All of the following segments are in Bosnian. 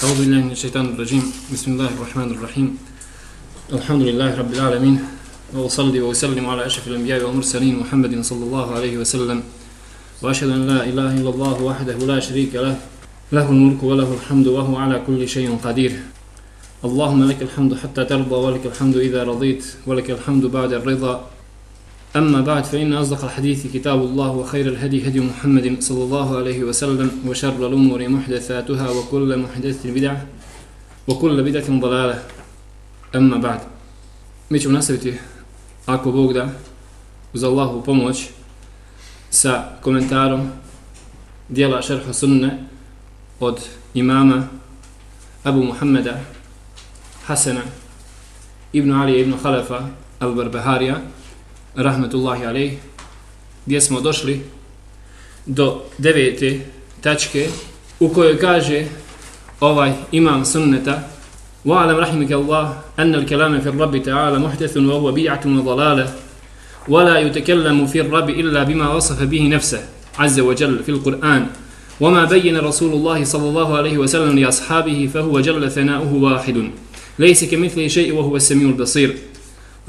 أعوذ بالله من الشيطان الرجيم. بسم الله الرحمن الرحيم. الحمد لله رب العالمين وأصلي وأسلم على أشرف الأنبياء والمرسلين محمد صلى الله عليه وسلم. وأشهد أن لا إله إلا الله وحده لا شريك له له الملك وله الحمد وهو على كل شيء قدير. اللهم لك الحمد حتى ترضى ولك الحمد إذا رضيت ولك الحمد بعد الرضا. أما بعد فإن أصدق الحديث كتاب الله وخير الهدي هدي محمد صلى الله عليه وسلم وشر الأمور محدثاتها وكل محدثة بدعة وكل بدعة ضلالة. أما بعد ميش مناسبتي أكو بوغدا وز الله بموش سا كومنتار ديالا شرح سنة od imama أبو محمد Hasana ibn علي ibn خلفة al-Barbaharija. Rahmetullahi alejh gdje smo došli do devete tačke u kojoj kaže ovaj imam sunneta وَعَلَمْ رَحِمِكَ اللَّهِ أَنَّ الْكَلَامَ فِي الرَّبِّ تَعَالَى مُحْدَثٌ وَهُوَ بِيعَةٌ وَضَلَالَةٌ وَلَا يُتَكَلَّمُ فِي الرَّبِّ إِلَّا بِمَا وَصَفَ بِهِ نَفْسَهُ عز وجل في القرآن وما بين رسول الله صلى الله عليه وسلم لأصحابه فهو جل ثناؤه واحد ليس كمثله شيء وهو السميع البصير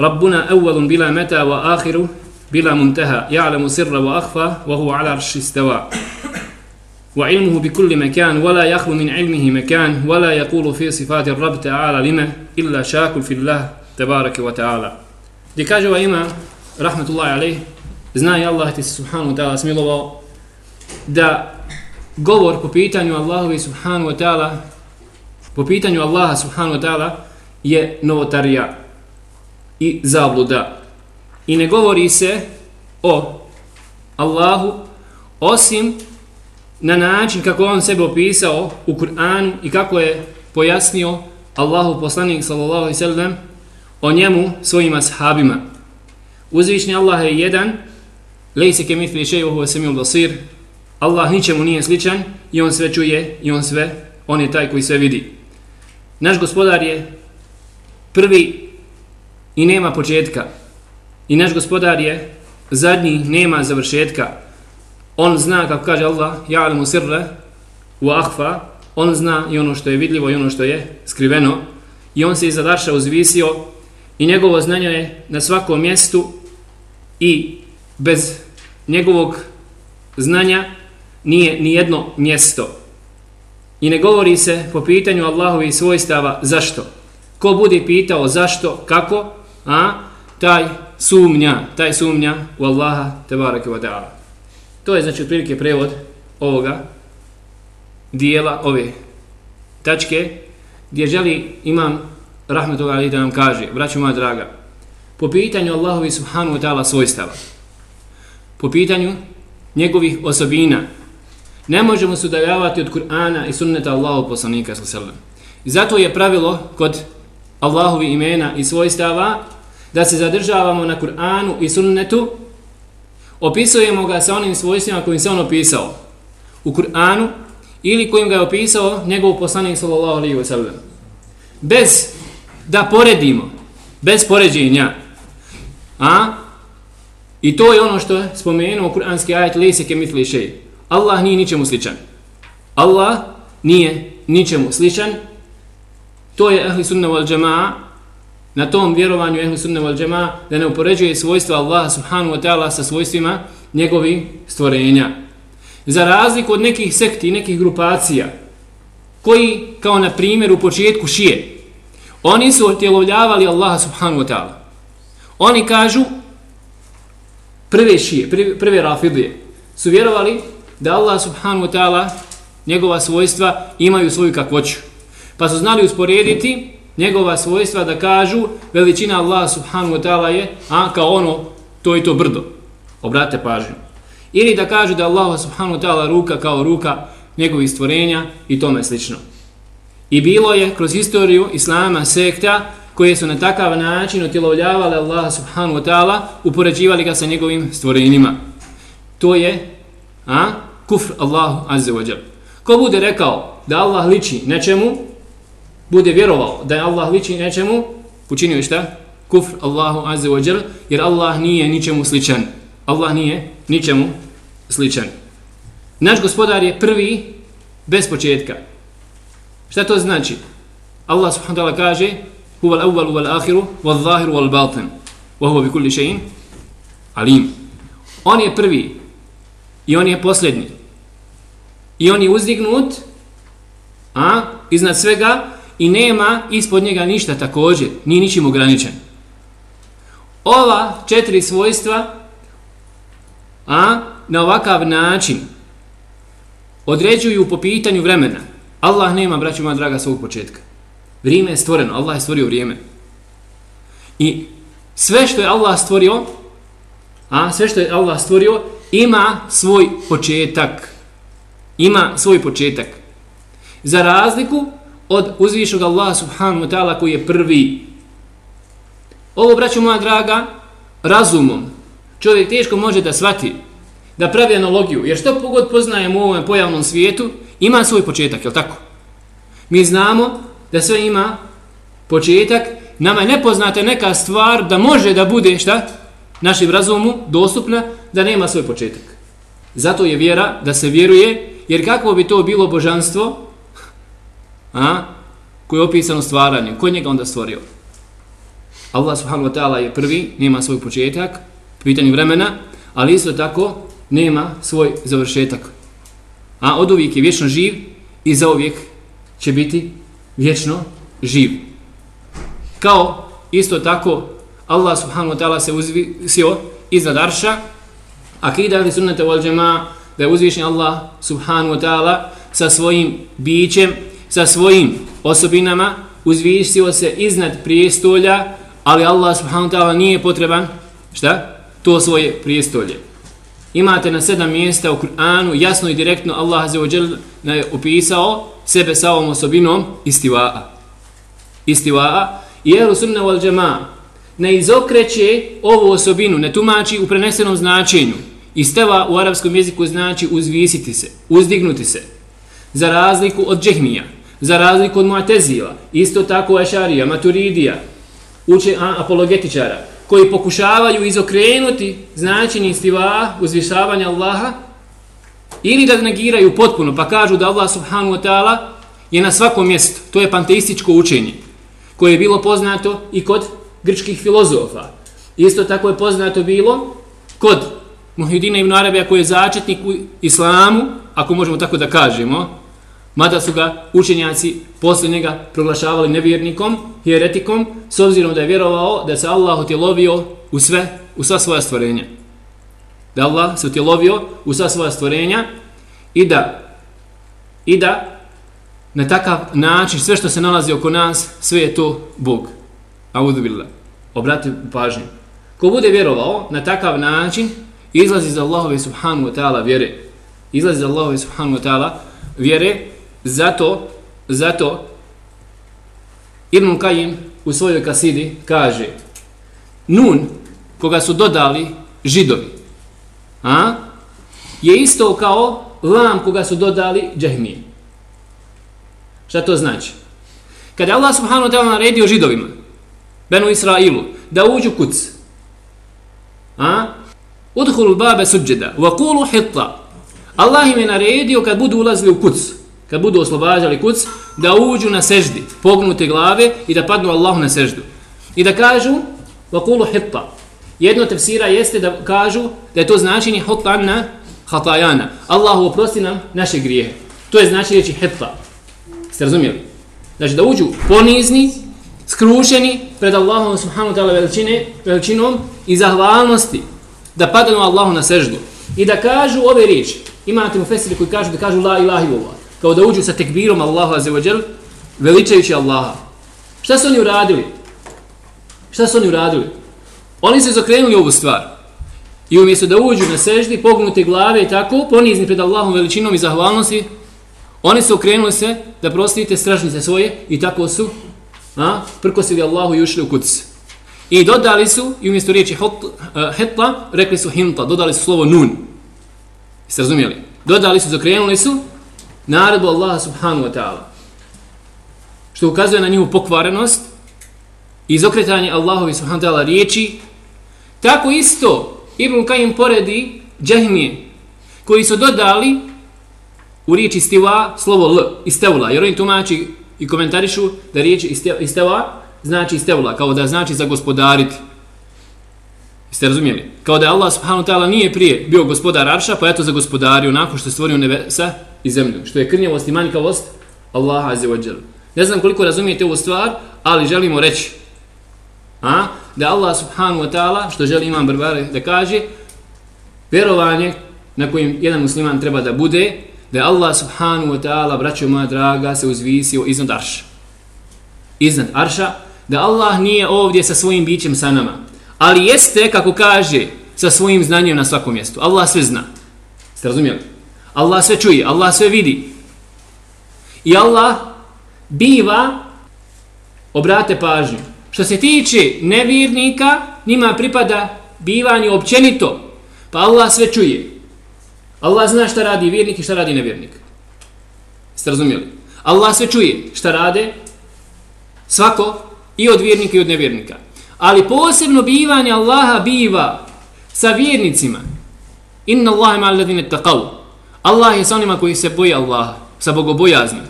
ربنا أول بلا متى وآخر بلا منتهى. يعلم سر وأخفى وهو على عرش استوى. وعلمه بكل مكان ولا يخلو من علمه مكان ولا يقول في صفات الرب تعالى لما إلا شاك في الله تبارك وتعالى. دي كاجوا إما رحمة الله عليه zna i Allah ti se subhanahu wa ta'ala smilovao da govor po pitanju Allahovi subhanahu wa ta'ala po pitanju Allaha subhanahu wa ta'ala je novotarija. I zabluda. I ne govori se o Allahu osim na način kako on sebe opisao u Kur'anu i kako je pojasnio Allahu poslanik sallallahu alejhi ve sellem o njemu svojim ashabima. Uzvišni Allah je jedan, lejse ke mitli šeju huwa samiul basir, Allah ničemu nije sličan i on sve čuje i on sve, on je taj koji sve vidi. Naš gospodar je prvi i nema početka. I naš gospodar je zadnji, nema završetka. On zna, kako kaže Allah, ja'alimu sirre u ahfa, on zna i ono što je vidljivo i ono što je skriveno. I on se iza Darša uzvisio i njegovo znanje je na svakom mjestu i bez njegovog znanja nije ni jedno mjesto. I ne govori se po pitanju Allahovi svojstava zašto. Ko bude pitao zašto, kako, a taj sumnja, taj sumnja u Allaha tebareke ve taala. To je znači otprilike prevod ovoga dijela ove tačke gdje želi imam rahmetullahi alejhi da nam kaže, braćo moja draga, po pitanju Allahovi subhanahu wa ta'ala svojstava, po pitanju njegovih osobina, ne možemo se udaljavati od Kur'ana i sunneta Allahov poslanika sallallahu I zato je pravilo kod Allahovi imena i svojstava da se zadržavamo na Kur'anu i sunnetu, opisujemo ga sa onim svojstvima kojim se on opisao u Kur'anu ili kojim ga je opisao njegov poslanik sallallahu alaihi wa sallam. Bez da poredimo, bez poređenja. A? I to je ono što je spomenuo kur'anski ajet lise ke mitli šej. Allah nije ničemu sličan. Allah nije ničemu sličan. To je ahli sunna wal jama'a na tom vjerovanju ehlu sunne wal džema da ne upoređuje svojstva Allaha subhanahu wa ta'ala sa svojstvima njegovi stvorenja. Za razliku od nekih sekti i nekih grupacija koji kao na primjer u početku šije oni su otjelovljavali Allaha subhanahu wa ta'ala. Oni kažu prve šije, prve, prve rafidije su vjerovali da Allah subhanahu wa ta'ala njegova svojstva imaju svoju kakvoću. Pa su znali usporediti njegova svojstva da kažu veličina Allah subhanahu wa ta'ala je a kao ono to i to brdo. Obrate pažnju. Ili da kažu da Allah subhanahu wa ta'ala ruka kao ruka njegovih stvorenja i tome slično. I bilo je kroz istoriju Islama sekta koje su na takav način otjelovljavale Allah subhanahu wa ta'ala upoređivali ga sa njegovim stvorenjima. To je a, kufr Allahu azze wa Ko bude rekao da Allah liči nečemu, bude vjerovao da je Allah liči nečemu, učinio je šta? Kufr Allahu azze wa jel, jer Allah nije ničemu sličan. Allah nije ničemu sličan. Naš gospodar je prvi bez početka. Šta to znači? Allah subhanahu wa ta'ala kaže huwa al-awwal wal akhiru wal zahir wal batin wa huwa bi kulli shay'in alim. On je prvi i on je posljednji. I on je uzdignut a iznad svega i nema ispod njega ništa također, ni ničim ograničen. Ova četiri svojstva a na ovakav način određuju po pitanju vremena. Allah nema, braću moja draga, svog početka. Vrijeme je stvoreno, Allah je stvorio vrijeme. I sve što je Allah stvorio, a sve što je Allah stvorio, ima svoj početak. Ima svoj početak. Za razliku od uzvišnog Allaha subhanahu wa ta'ala koji je prvi. Ovo, braću moja draga, razumom čovjek teško može da shvati, da pravi analogiju, jer što pogod poznajemo u ovom pojavnom svijetu, ima svoj početak, je tako? Mi znamo da sve ima početak, nama je nepoznata neka stvar da može da bude, šta? Našim razumu dostupna, da nema svoj početak. Zato je vjera da se vjeruje, jer kako bi to bilo božanstvo, a, koji je opisano stvaranju, ko njega onda stvorio? Allah subhanahu wa ta'ala je prvi, nema svoj početak, pitanju vremena, ali isto tako nema svoj završetak. A od uvijek je vječno živ i za uvijek će biti vječno živ. Kao isto tako Allah subhanahu wa ta'ala se uzvisio iznad arša, a kida ali sunnete wal džema da je uzvišen Allah subhanahu wa ta'ala sa svojim bićem, sa svojim osobinama uzvisio se iznad prijestolja, ali Allah subhanahu wa ta'ala nije potreban šta? to svoje prijestolje. Imate na sedam mjesta u Kur'anu jasno i direktno Allah Azze je opisao sebe sa ovom osobinom istiva'a. Istiva'a i ehlu sunna wal džema ne izokreće ovu osobinu, ne tumači u prenesenom značenju. Istava u arapskom jeziku znači uzvisiti se, uzdignuti se. Za razliku od džehmija, za razliku od Mu'tezila, isto tako ešarija, maturidija, uče apologetičara, koji pokušavaju izokrenuti značenje istiva uzvišavanja Allaha ili da negiraju potpuno pa kažu da Allah subhanahu wa ta'ala je na svakom mjestu. To je panteističko učenje koje je bilo poznato i kod grčkih filozofa. Isto tako je poznato bilo kod Muhyiddina ibn Arabija koji je začetnik u islamu, ako možemo tako da kažemo, mada su ga učenjaci posle njega proglašavali nevjernikom, heretikom, s obzirom da je vjerovao da se Allah utjelovio u sve, u sva svoja stvorenja. Da Allah se utjelovio u sva svoja stvorenja i da i da na takav način sve što se nalazi oko nas, sve je to Bog. Audubillah. Obrati pažnju. Ko bude vjerovao na takav način, izlazi za Allahove subhanu wa ta'ala vjere. Izlazi za Allahove subhanu wa ta'ala vjere, Zato, zato Ibn Kajim u svojoj kasidi kaže Nun, koga su dodali židovi, a, je isto kao lam koga su dodali džahmije. Šta to znači? Kada Allah subhanahu wa ta'ala naredio židovima, Benu Israilu, da uđu kuc, a, udhulu babe suđeda, wa kulu hitta, Allah im je naredio kad budu ulazili u kuc, kad budu oslobađali kuc, da uđu na seždi, pognute glave i da padnu Allahu na seždu. I da kažu, vakulu hitta. Jedno tefsira jeste da kažu da je to značenje hotanna hatajana. Allahu oprosti nam naše grijehe. To je znači reći hitta. Ste razumijeli? Znači da uđu ponizni, skrušeni pred Allahom subhanahu ta'ala veličine, veličinom i zahvalnosti da padnu Allahu na seždu. I da kažu ove riječi. Imate mu fesiri koji kažu da kažu la ilahi Allah kao da uđu sa tekbirom Allahu azza wa veličajući Allaha. Šta su oni uradili? Šta su oni uradili? Oni su zakrenuli ovu stvar. I umjesto da uđu na seždi, pognute glave i tako, ponizni pred Allahom veličinom i zahvalnosti, oni su okrenuli se da prostite stražnice svoje i tako su a, prkosili Allahu i ušli u kuc. I dodali su, i umjesto riječi hot, uh, hetla, rekli su hinta, dodali su slovo nun. Jeste razumijeli? Dodali su, zakrenuli su, naredbu Allaha subhanahu wa ta'ala. Što ukazuje na njihovu pokvarenost i izokretanje Allahovi subhanahu wa ta'ala riječi. Tako isto Ibn Kajim poredi džahmije koji su dodali u riječi stiva slovo L, istevla, jer oni tumači i komentarišu da riječ isteva znači istevla, kao da znači za gospodariti. Jeste razumijeli? Kao da Allah subhanahu ta'ala nije prije bio gospodar Arša, pa eto za gospodario nakon što je stvorio nebesa i zemlju. Što je krnjavost i manjkavost Allaha azzawajal. wa Ne znam koliko razumijete ovu stvar, ali želimo reći a, da Allah subhanahu wa ta'ala, što želi imam Barbare da kaže, vjerovanje na kojim jedan musliman treba da bude, da je Allah subhanahu wa ta'ala, braćo moja draga, se uzvisio iznad arša. Iznad arša, da Allah nije ovdje sa svojim bićem sa nama, ali jeste, kako kaže, sa svojim znanjem na svakom mjestu. Allah sve zna. Ste razumijeli? Allah sve čuje, Allah sve vidi. I Allah biva, obrate pažnju, što se tiče nevjernika, njima pripada bivanje općenito, pa Allah sve čuje. Allah zna šta radi vjernik i šta radi nevjernik. Ste razumijeli? Allah sve čuje šta rade svako i od vjernika i od nevjernika. Ali posebno bivanje Allaha biva sa vjernicima. Inna Allahe ma alladine taqav. Allah je sa onima koji se boje Allaha, sa bogobojaznim.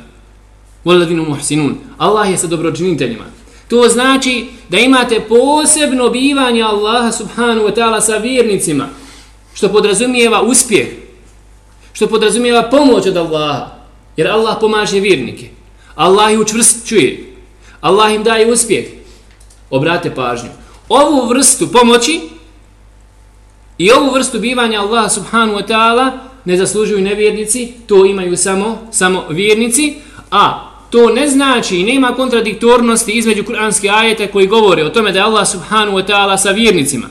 Walladinu muhsinun. Allah je sa dobročiniteljima. To znači da imate posebno bivanje Allaha subhanahu wa ta'ala sa vjernicima. Što podrazumijeva uspjeh. Što podrazumijeva pomoć od Allaha. Jer Allah pomaže vjernike. Allah ih učvrstčuje. Allah im daje uspjeh. Obrate pažnju. Ovu vrstu pomoći i ovu vrstu bivanja Allaha subhanahu wa ta'ala ne zaslužuju nevjernici, to imaju samo samo vjernici, a to ne znači i nema kontradiktornosti između kuranske ajete koji govore o tome da je Allah subhanahu wa ta'ala sa vjernicima.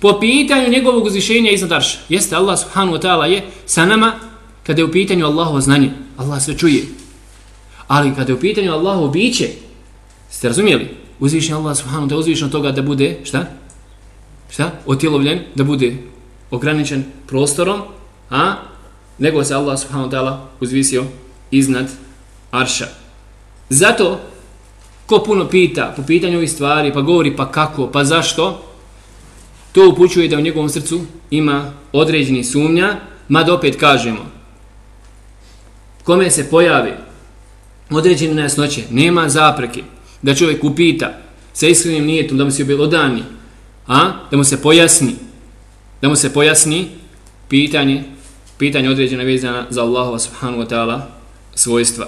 Po pitanju njegovog uzvišenja iznad arša. Jeste Allah subhanahu wa ta'ala je sa nama kada je u pitanju Allahovo znanje. Allah sve čuje. Ali kada je u pitanju Allahovo biće, ste razumijeli? Uzvišen Allah subhanahu wa ta'ala uzvišen toga da bude, šta? Šta? Otjelovljen, da bude ograničen prostorom, a? Nego se Allah subhanahu wa ta'ala uzvisio iznad arša. Zato, ko puno pita po pitanju ovih stvari, pa govori pa kako, pa zašto, to upućuje da u njegovom srcu ima određeni sumnja, mada opet kažemo, kome se pojavi određene nejasnoće, nema zapreke, da čovjek upita sa iskrenim nijetom da mu se objelodani, a, da mu se pojasni, da mu se pojasni pitanje, pitanja određena vezana za Allahova subhanahu wa ta'ala svojstva.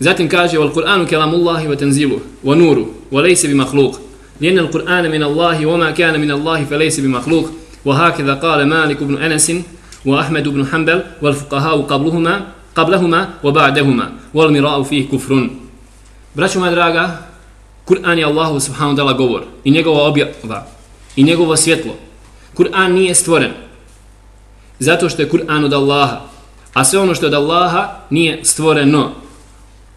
Zatim kaže wal Kur'anu kalamullahi wa tanzilu wa nuru wa laysa bi makhluq. Lian al-Qur'ana min Allahi wa ma kana min Allahi fa laysa bi makhluq. Wa hakadha qala Malik ibn Anas wa Ahmad ibn Hanbal wal fuqaha qabluhuma qablahuma wa ba'dahuma wal mira'u fihi kufrun. Braćo moja draga, Kur'an je Allahu subhanahu wa ta'ala govor i njegova objava i njegovo svjetlo. Kur'an nije stvoren zato što je Kur'an od Allaha, a sve ono što je od Allaha nije stvoreno.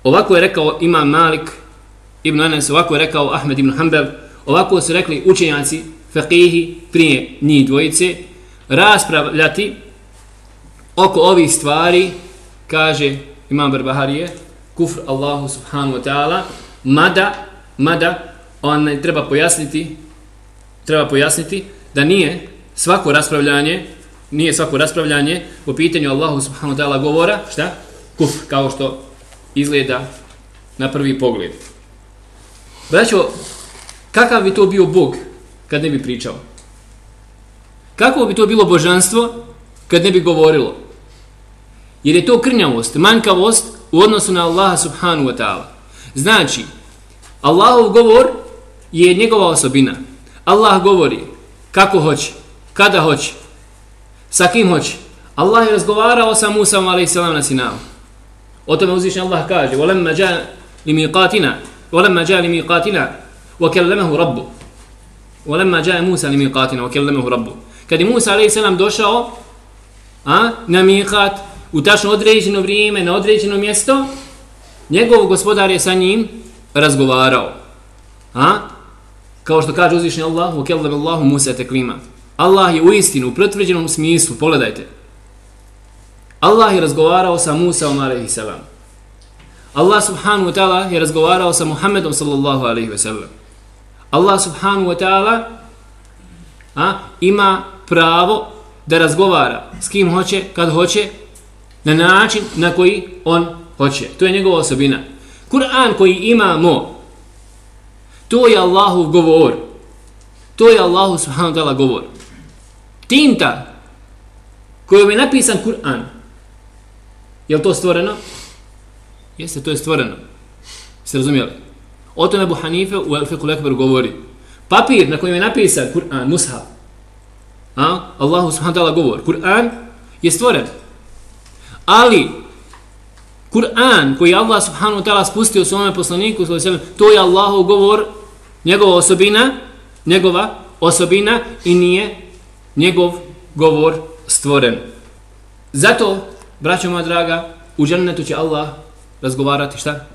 Ovako je rekao Imam Malik ibn Anas, ovako je rekao Ahmed ibn Hanbel, ovako su rekli učenjaci faqihi prije njih dvojice, raspravljati oko ovih stvari, kaže Imam Barbaharije, kufr Allahu subhanahu wa ta'ala, mada, mada, on treba pojasniti, treba pojasniti da nije svako raspravljanje, nije svako raspravljanje po pitanju Allahu subhanahu wa ta'ala govora, šta? Kuf, kao što izgleda na prvi pogled. Braćo, kakav bi to bio Bog kad ne bi pričao? Kako bi to bilo božanstvo kad ne bi govorilo? Jer je to krnjavost, manjkavost u odnosu na Allaha subhanu wa ta'ala. Znači, Allahov govor je njegova osobina. Allah govori kako hoće, kada hoće, sa kim hoće. Allah je razgovarao sa Musa a.s. na Sinavu. O tome uzvišnji Allah kaže وَلَمَّا جَاءَ لِمِيقَاتِنَا وَلَمَّا جَاءَ لِمِيقَاتِنَا وَكَلَّمَهُ رَبُّ وَلَمَّا جَاءَ مُوسَى لِمِيقَاتِنَا وَكَلَّمَهُ رَبُّ Kad je Musa a.s. došao a, na miqat u tačno određeno vrijeme, na određeno mjesto, njegov gospodar je sa njim razgovarao. A? Kao što kaže uzvišnji Allah, وَكَلَّمَ اللَّهُ مُوسَى تَكْلِيمًا Allah je u istinu, u pretvrđenom smislu, pogledajte, Allah je razgovarao sa Musaom alaihi salam. Allah subhanahu wa ta'ala je razgovarao sa Muhammedom sallallahu alaihi wa sallam. Allah subhanahu wa ta'ala ima pravo da razgovara s kim hoće, kad hoće, na način na koji on Hoće. To je njegova osobina. Kur'an koji imamo, to je Allahu govor. To je Allahu subhanahu ta'ala govor. Tinta kojom je napisan Kur'an, je to stvoreno? Jeste, to je stvoreno. Ste razumijeli? O tome Abu Hanife u Al-Fiqhu Lekber govori. Papir na kojem je napisan Kur'an, Mushaf, a? Allahu subhanahu ta'ala govor. Kur'an je stvoren. Ali, Kur'an koji Allah subhanahu wa ta'ala spustio svome poslaniku, to je Allahov govor, njegova osobina, njegova osobina i nije njegov govor stvoren. Zato, braćo moja draga, u džennetu će Allah razgovarati šta?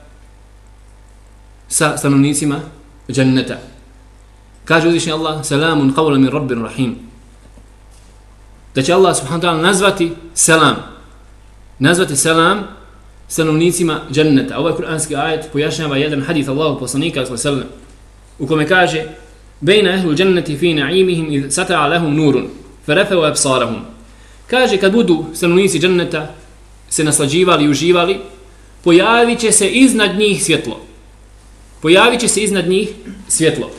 Sa stanovnicima dženneta. Kaže uzvišnji Allah, salamun qavla min rabbin rahim. Da će Allah subhanahu ta'ala nazvati selam. Nazvati selam stanovnicima dženneta. Ovaj kuranski ajet pojašnjava jedan hadith Allahu poslanika sallallahu u kome kaže Bejna ehlu dženneti fi na'imihim iz sata'a lahum nurun, farafeu absarahum. Kaže, kad budu stanovnici dženneta se naslađivali i uživali, pojavit će se iznad njih svjetlo. Pojavit će se iznad njih svjetlo.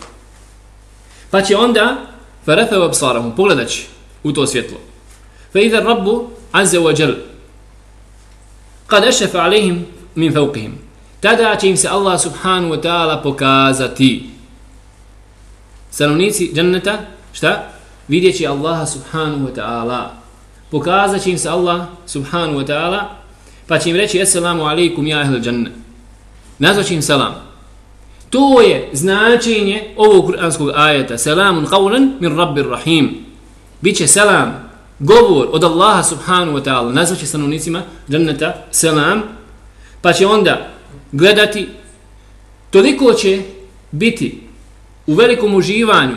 Pa će onda, farafeu absarahum, pogledat će u to svjetlo. Fe idha rabbu azza wa jal, kad ešefa alihim min fauqihim. Tada će im se Allah subhanu wa ta'ala pokazati stanovnici dženneta, šta? Vidjet će Allaha subhanahu wa ta'ala. Pokazat će im se Allah subhanahu wa ta'ala, pa će im reći Assalamu alaikum ja ahl dženne. Nazvat će im salam. To je značenje ovog kuranskog ajeta. Salamun qawlan min rabbir rahim. Biće salam, govor od Allaha subhanahu wa ta'ala. Nazvat će stanovnicima dženneta salam, pa će onda gledati toliko će biti u velikom uživanju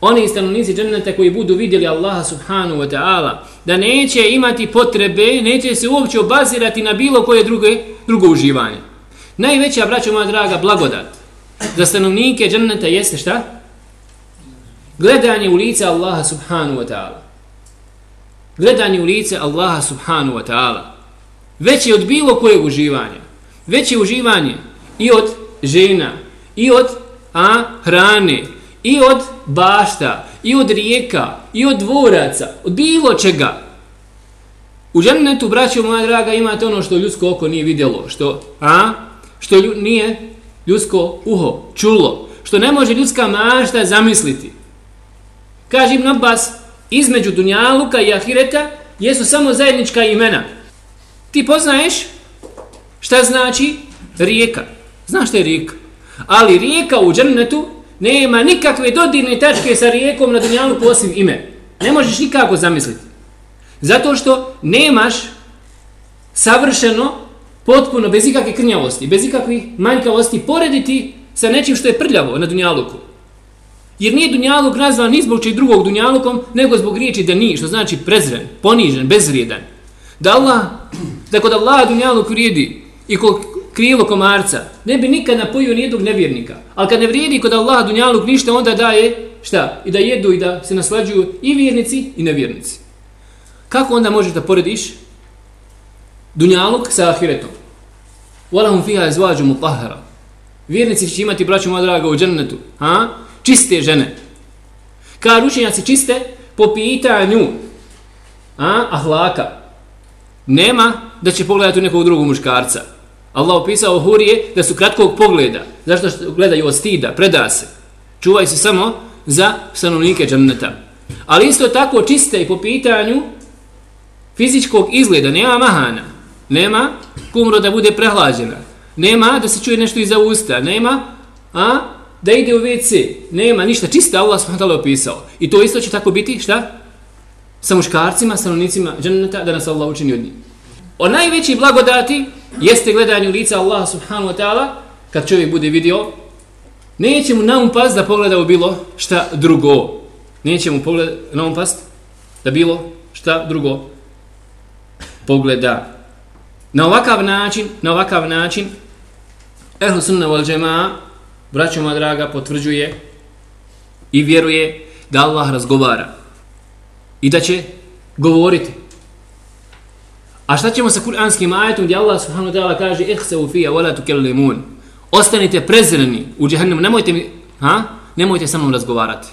oni stanovnici dženneta koji budu vidjeli Allaha subhanahu wa ta'ala da neće imati potrebe, neće se uopće obazirati na bilo koje druge, drugo uživanje. Najveća, braćo moja draga, blagodat za stanovnike dženneta jeste šta? Gledanje u lice Allaha subhanahu wa ta'ala. Gledanje u lice Allaha subhanahu wa ta'ala. Veće od bilo kojeg uživanja. Veće uživanje i od žena, i od a, hrane, i od bašta, i od rijeka, i od dvoraca, od bilo čega. U džennetu, braćo moja draga, imate ono što ljudsko oko nije vidjelo, što, a, što lju, nije ljudsko uho čulo, što ne može ljudska mašta zamisliti. Kažem na bas, između Dunjaluka i Ahireta jesu samo zajednička imena. Ti poznaješ šta znači rijeka? Znaš šta je rijeka? Ali rijeka u džennetu nema nikakve dodirne tačke sa rijekom na dunjalu posim ime. Ne možeš nikako zamisliti. Zato što nemaš savršeno, potpuno, bez ikakve krnjavosti, bez ikakvih manjkavosti, porediti sa nečim što je prljavo na dunjaluku. Jer nije dunjaluk nazvan ni zbog čeg drugog dunjalukom, nego zbog riječi da ni, što znači prezren, ponižen, bezvrijedan. Da Allah, da kod Allah dunjaluk vrijedi i kod krilo komarca, ne bi nikad napojio nijednog nevjernika. Ali kad ne vrijedi kod Allaha dunjaluk ništa, onda daje šta? I da jedu i da se naslađuju i vjernici i nevjernici. Kako onda možeš da porediš dunjaluk sa ahiretom? Walahum fiha izvađu mutahara. Vjernici će imati, braću moja draga, u džennetu. Ha? Čiste žene. Kad učenjaci čiste, po pitanju a, ahlaka, nema da će pogledati u nekog drugog muškarca. Allah opisao hurije da su kratkog pogleda. Zašto što gledaju od stida, preda se. Čuvaj se samo za stanovnike džanneta. Ali isto tako čiste i po pitanju fizičkog izgleda. Nema mahana. Nema kumro da bude prehlađena. Nema da se čuje nešto iza usta. Nema a, da ide u WC. Nema ništa. Čiste Allah s.w.t. opisao. I to isto će tako biti šta? Sa muškarcima, stanovnicima džanneta da nas Allah učini od njih. O najveći blagodati jeste gledanje u lica Allaha subhanahu wa ta'ala, kad čovjek bude vidio, neće mu na um past da pogleda u bilo šta drugo. Neće mu pogled, na um past da bilo šta drugo pogleda. Na ovakav način, na ovakav način, Ehlu sunna wal jamaa braćo moja draga, potvrđuje i vjeruje da Allah razgovara i da će govoriti. A šta ćemo sa kuranskim ajetom gdje Allah subhanahu wa ta'ala kaže ihsau fija wala tukellimun. Ostanite prezreni u džehennemu, nemojte mi, ha? Nemojte sa mnom razgovarati.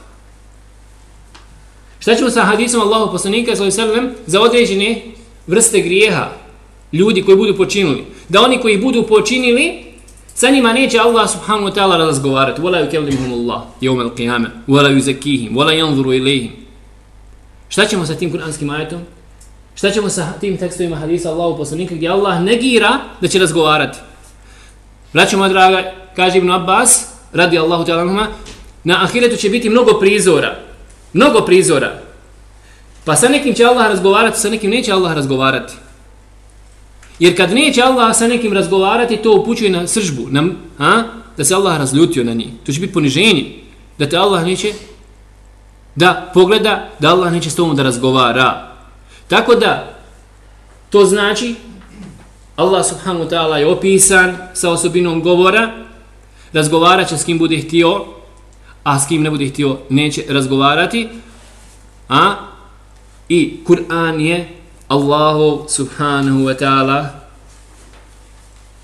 Šta ćemo sa hadisom Allahu poslanika sallallahu alejhi ve sellem za određene vrste grijeha ljudi koji budu počinili? Da oni koji budu počinili sa njima neće Allah subhanahu wa ta'ala razgovarati. Wala yukallimuhum Allah yawm al-qiyamah, wala yuzakkihim, wala yanzuru ilayhim. Šta ćemo sa tim kuranskim ajetom? Šta ćemo sa tim tekstovima hadisa Allahu poslanika gdje Allah negira da će razgovarati? Vraćamo moja draga, kaže Ibn Abbas, radi Allahu ta'ala na ahiretu će biti mnogo prizora. Mnogo prizora. Pa sa nekim će Allah razgovarati, sa nekim neće Allah razgovarati. Jer kad neće Allah sa nekim razgovarati, to upućuje na sržbu, na, a? da se Allah razljutio na njih. To će biti poniženje. Da te Allah neće da pogleda, da Allah neće s tobom da razgovara. Tako da, to znači, Allah subhanahu wa ta'ala je opisan sa osobinom govora, razgovarat će s kim bude htio, a s kim ne bude htio neće razgovarati, a i Kur'an je Allahu subhanahu wa ta'ala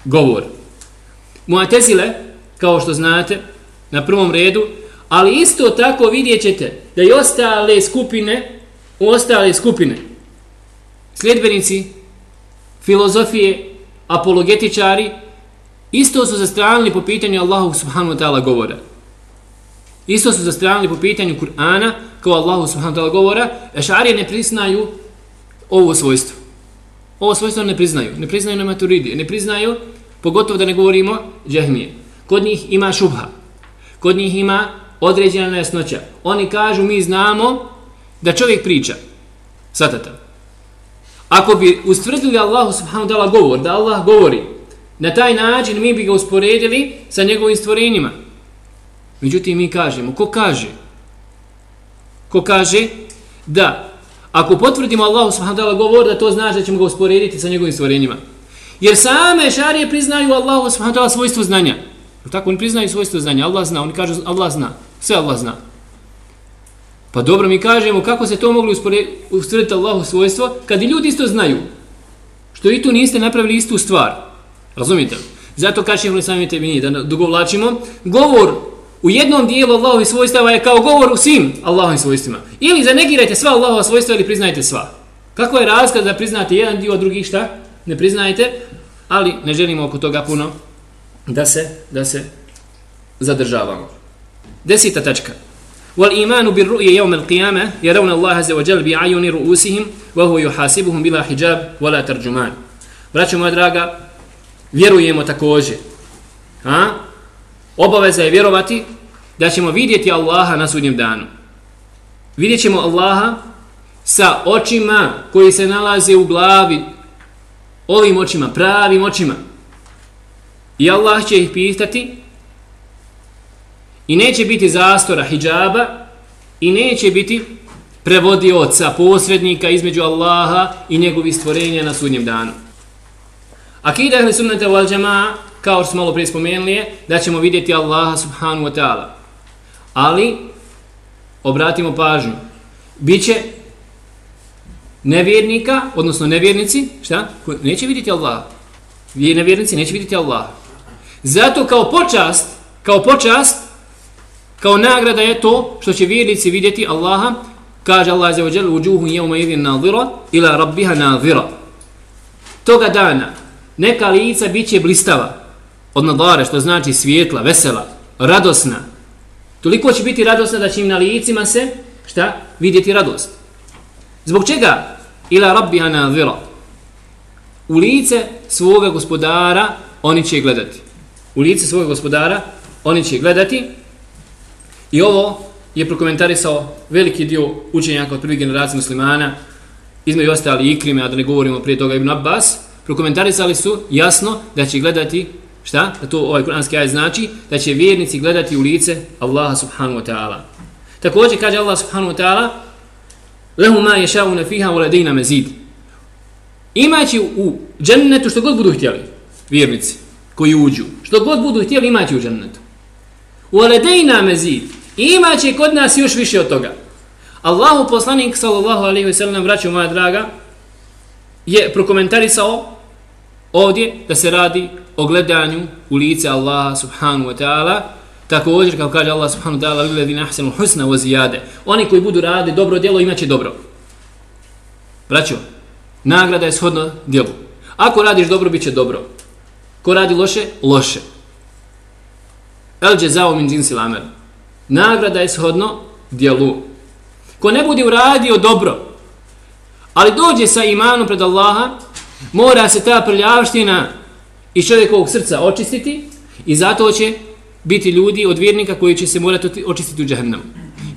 govor. Mu'tezile, kao što znate, na prvom redu, ali isto tako vidjet ćete da i ostale skupine, ostale skupine, sljedbenici filozofije, apologetičari, isto su zastranili po pitanju Allahu subhanahu wa ta'ala govora. Isto su zastranili po pitanju Kur'ana, kao Allahu subhanahu wa ta'ala govora, ešarije ne priznaju ovo svojstvo. Ovo svojstvo ne priznaju. Ne priznaju na maturidije. Ne priznaju, pogotovo da ne govorimo, džahmije. Kod njih ima šubha. Kod njih ima određena nejasnoća. Oni kažu, mi znamo da čovjek priča. Satata. Ako bi ustvrdili Allahu subhanahu wa ta'ala govor, da Allah govori, na taj način mi bi ga usporedili sa njegovim stvorenjima. Međutim, mi kažemo, ko kaže? Ko kaže da ako potvrdimo Allahu subhanahu wa ta'ala govor, da to znači da ćemo ga usporediti sa njegovim stvorenjima. Jer same šarije priznaju Allahu subhanahu wa ta'ala svojstvo znanja. Tako oni priznaju svojstvo znanja. Allah zna, oni kažu Allah zna. Sve Allah zna. Pa dobro mi kažemo kako se to mogli usporediti Allahu svojstvo kad i ljudi isto znaju. Što i tu niste napravili istu stvar. Razumite li? Zato kažem li sami tebi da dugovlačimo. Govor u jednom dijelu Allahovi svojstava je kao govor u svim Allahovim svojstvima. Ili zanegirajte sva Allahova svojstva ili priznajte sva. Kako je razkaz da priznate jedan dio, a drugi šta? Ne priznajte, ali ne želimo oko toga puno da se, da se zadržavamo. Desita tačka. والإيمان بالرؤية يوم القيامة يرون الله عز وجل بعيون رؤوسهم وهو يحاسبهم بلا حجاب ولا ترجمان. Braćo moja draga, vjerujemo takođe. Ha? Obaveza je vjerovati da ćemo vidjeti Allaha na sudnjem danu. Vidjet ćemo Allaha sa očima koji se nalaze u glavi, ovim očima, pravim očima. I Allah će ih pitati i neće biti zastora hijjaba i neće biti prevodioca, posrednika između Allaha i njegovih stvorenja na sudnjem danu. Akida ehli sunnata wal jamaa kao što smo malo prije spomenuli je, da ćemo vidjeti Allaha subhanu wa ta'ala. Ali, obratimo pažnju, bit će nevjernika, odnosno nevjernici, šta? Neće vidjeti Allaha. Vi nevjernici neće vidjeti Allaha. Zato kao počast, kao počast, kao nagrada je to što će vjernici vidjeti Allaha, kaže Allah za ođel, uđuhu jevma idin nadira ila rabbiha nadira. Toga dana, neka lica bit će blistava, od nadare, što znači svijetla, vesela, radosna. Toliko će biti radosna da će im na licima se, šta, vidjeti radost. Zbog čega? Ila rabbiha nadira. U lice svoga gospodara oni će gledati. U lice svoga gospodara oni će gledati. I ovo je prokomentarisao veliki dio učenjaka od prvih generacije muslimana, između ostali ikrime, a da ne govorimo prije toga Ibn Abbas, prokomentarisali su jasno da će gledati Šta? Da to ovaj kuranski aj znači da će vjernici gledati u lice Allaha subhanahu wa ta'ala. Također kaže Allah subhanahu wa ta'ala Lehu ma yashauna fiha u ladejna mezid. Imaće u džennetu što god budu htjeli, vjernici koji uđu. Što god budu htjeli imaće u džennetu. U ladejna mezid. Imaće kod nas još više od toga. Allahu poslanik sallallahu alaihi wa sallam vraću moja draga je prokomentarisao ovdje da se radi o gledanju u lice Allaha subhanu wa ta'ala. Također kao kaže Allah subhanu wa ta'ala lilladina ahsanu husna wa ziyade. Oni koji budu radili dobro djelo imaće dobro. Braćo nagrada je shodno djelu. Ako radiš dobro bit će dobro. Ko radi loše loše. El jazao min jinsi lamel nagrada je shodno djelu ko ne bude uradio dobro ali dođe sa imanom pred Allaha mora se ta prljavština iz čovjekovog srca očistiti i zato će biti ljudi od vjernika koji će se morati očistiti u džahnemu.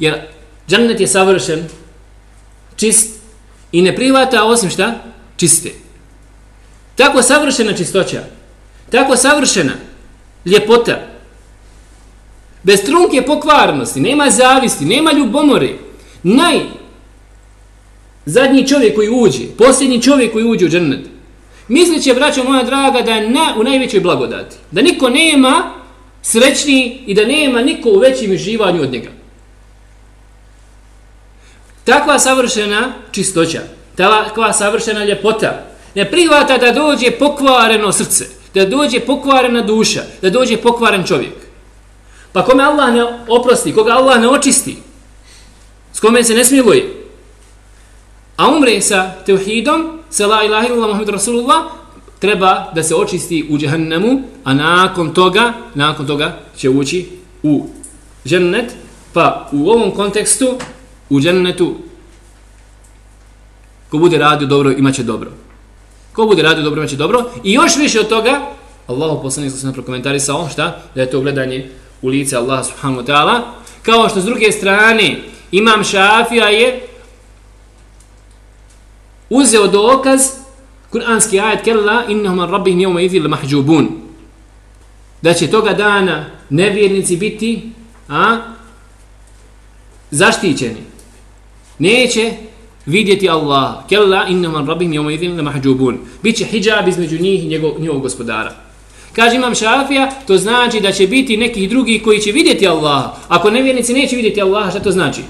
Jer džannet je savršen, čist i ne privata osim šta? Čiste. Tako savršena čistoća, tako savršena ljepota, bez trunke pokvarnosti, nema zavisti, nema ljubomore, naj zadnji čovjek koji uđe, posljednji čovjek koji uđe u džennet, mislit će, braćo moja draga, da je na, u najvećoj blagodati. Da niko nema srećni i da nema niko u većim živanju od njega. Takva savršena čistoća, takva savršena ljepota, ne prihvata da dođe pokvareno srce, da dođe pokvarena duša, da dođe pokvaren čovjek. Pa kome Allah ne oprosti, koga Allah ne očisti, s kome se ne smiluje, a umre sa tevhidom, sa la ilaha illallah Muhammed Rasulullah, treba da se očisti u džahannemu, a nakon toga, nakon toga će ući u džennet, pa u ovom kontekstu, u džennetu, ko bude radio dobro, imaće dobro. Ko bude radio dobro, imaće dobro. I još više od toga, Allahu poslanik sam prokomentarisao, šta? Da je to gledanje u lice Allaha subhanahu wa ta'ala. Kao što s druge strane, imam šafija je uzeo dokaz kuranski ajet kella innahum an rabbihim yawma idhil mahjubun. Da će toga dana nevjernici biti a zaštićeni. Neće vidjeti Allah kella innahum an rabbihim yawma idhil mahjubun. Biće hijab između njih i njegov, njegovog gospodara. Kaže imam šafija, to znači da će biti neki drugi koji će vidjeti Allaha. Ako nevjernici neće vidjeti Allaha, šta to znači?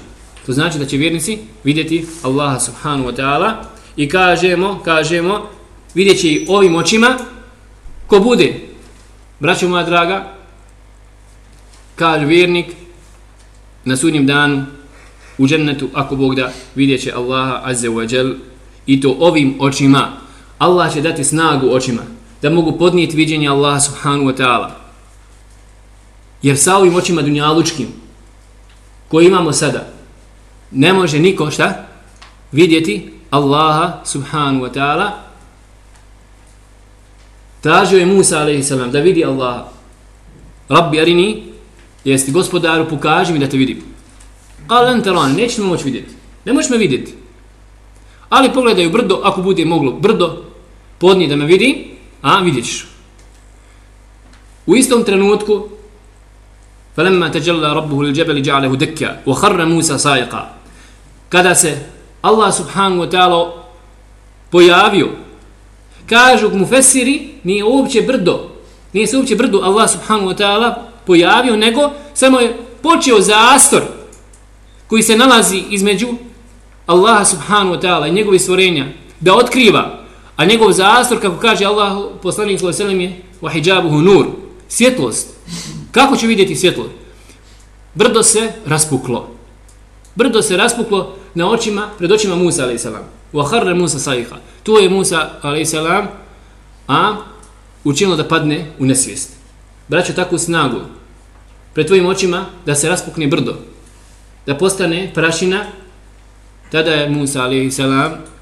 To znači da će vjernici vidjeti Allaha subhanu wa ta'ala i kažemo, kažemo, vidjet će i ovim očima, ko bude, braćo moja draga, kaže vjernik, na sudnjem danu, u džennetu, ako Bog da, vidjet će Allaha azze wa džel, i to ovim očima, Allah će dati snagu očima, da mogu podnijeti viđenje Allaha subhanu wa ta'ala. Jer sa ovim očima dunjalučkim, koje imamo sada, ne može niko šta? Vidjeti Allaha subhanu wa ta'ala. Tražio je Musa a.s. da vidi Allaha. Rabbi arini jesti gospodaru pokaži mi da te vidim. Kale antaran, nećeš me moći vidjeti. Ne možeš me vidjeti. Ali pogledaju brdo, ako bude moglo brdo podnije da me vidi. a vidjet ćeš u istom trenutku فلما تجلى ربه للجبل جعله دكا وخر موسى صائقا kada se Allah subhanahu wa ta'ala pojavio. Kažu mu fesiri, nije uopće brdo, nije se uopće brdo Allah subhanahu wa ta'ala pojavio, nego samo je počeo zastor koji se nalazi između Allah subhanahu wa ta'ala i njegovi stvorenja da otkriva, a njegov zastor, kako kaže Allah poslanik sallallahu alejhi ve sellem je wahijabuhu nur, svjetlost. Kako će vidjeti svjetlo? Brdo se raspuklo. Brdo se raspuklo na očima, pred očima Musa a.s. Wa kharra Musa sayha. Tu je Musa a.s. A učinilo da padne u nesvijest. Braćo takvu snagu pred tvojim očima da se raspukne brdo. Da postane prašina. Tada je Musa a.s.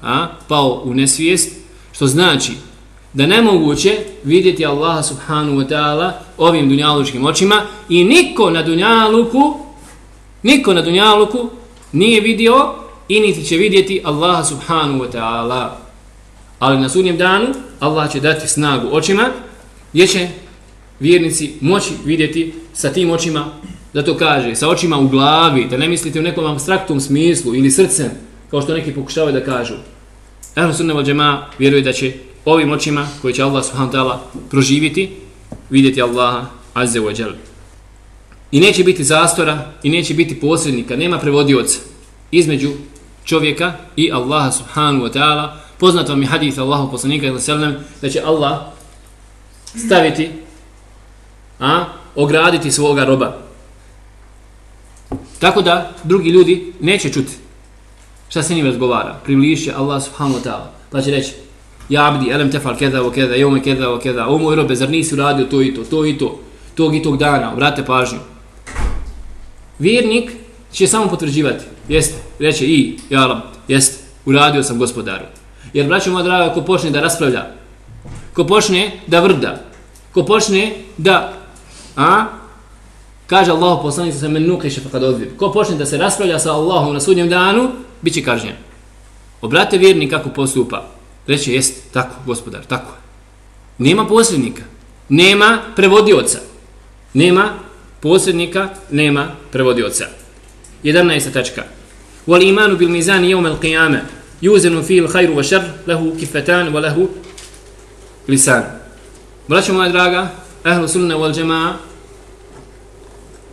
A, pao u nesvijest. Što znači da nemoguće vidjeti Allaha subhanu wa ta'ala ovim dunjalučkim očima i niko na dunjaluku niko na dunjaluku nije vidio i niti će vidjeti Allaha subhanu wa ta'ala. Ali na sudnjem danu Allah će dati snagu očima gdje će vjernici moći vidjeti sa tim očima da to kaže, sa očima u glavi, da ne mislite u nekom abstraktnom smislu ili srcem, kao što neki pokušavaju da kažu. Evo sunne val džema vjeruje da će ovim očima koje će Allah subhanahu wa ta'ala proživiti, vidjeti Allaha azze wa džel. I neće biti zastora i neće biti posrednika, nema prevodioca između čovjeka i Allaha subhanahu wa ta'ala Poznat vam je hadith Allahu poslanika ili sallam da će Allah staviti a ograditi svoga roba. Tako da drugi ljudi neće čuti šta se njim razgovara. Približi Allah subhanahu wa ta'ala. Pa će reći Ja abdi, elem tefal keda o keda, jome keda o keda, o moj robe, zar nisi uradio to i to, to i to, tog i tog dana, obrate pažnju. Vjernik će samo potvrđivati, jeste, reće i, ja rab, jeste, uradio sam gospodaru. Jer, braćo moja draga, ko počne da raspravlja, ko počne da vrda, ko počne da, a, kaže Allah poslanicu se men nukriše fakad odvib. Ko počne da se raspravlja sa Allahom na sudnjem danu, bit će kažnjen. Obrate vjernik kako postupa. Reće, jest, tako, gospodar, tako. Nema posrednika, nema prevodioca. Nema posrednika, nema prevodioca. 11. tačka. Wal imanu bil mizani jevme al qiyame, yuzenu fil hajru wa šar, lehu kifetan wa lehu lisan. Braćo moja draga, ahlu sunne wal džema'a,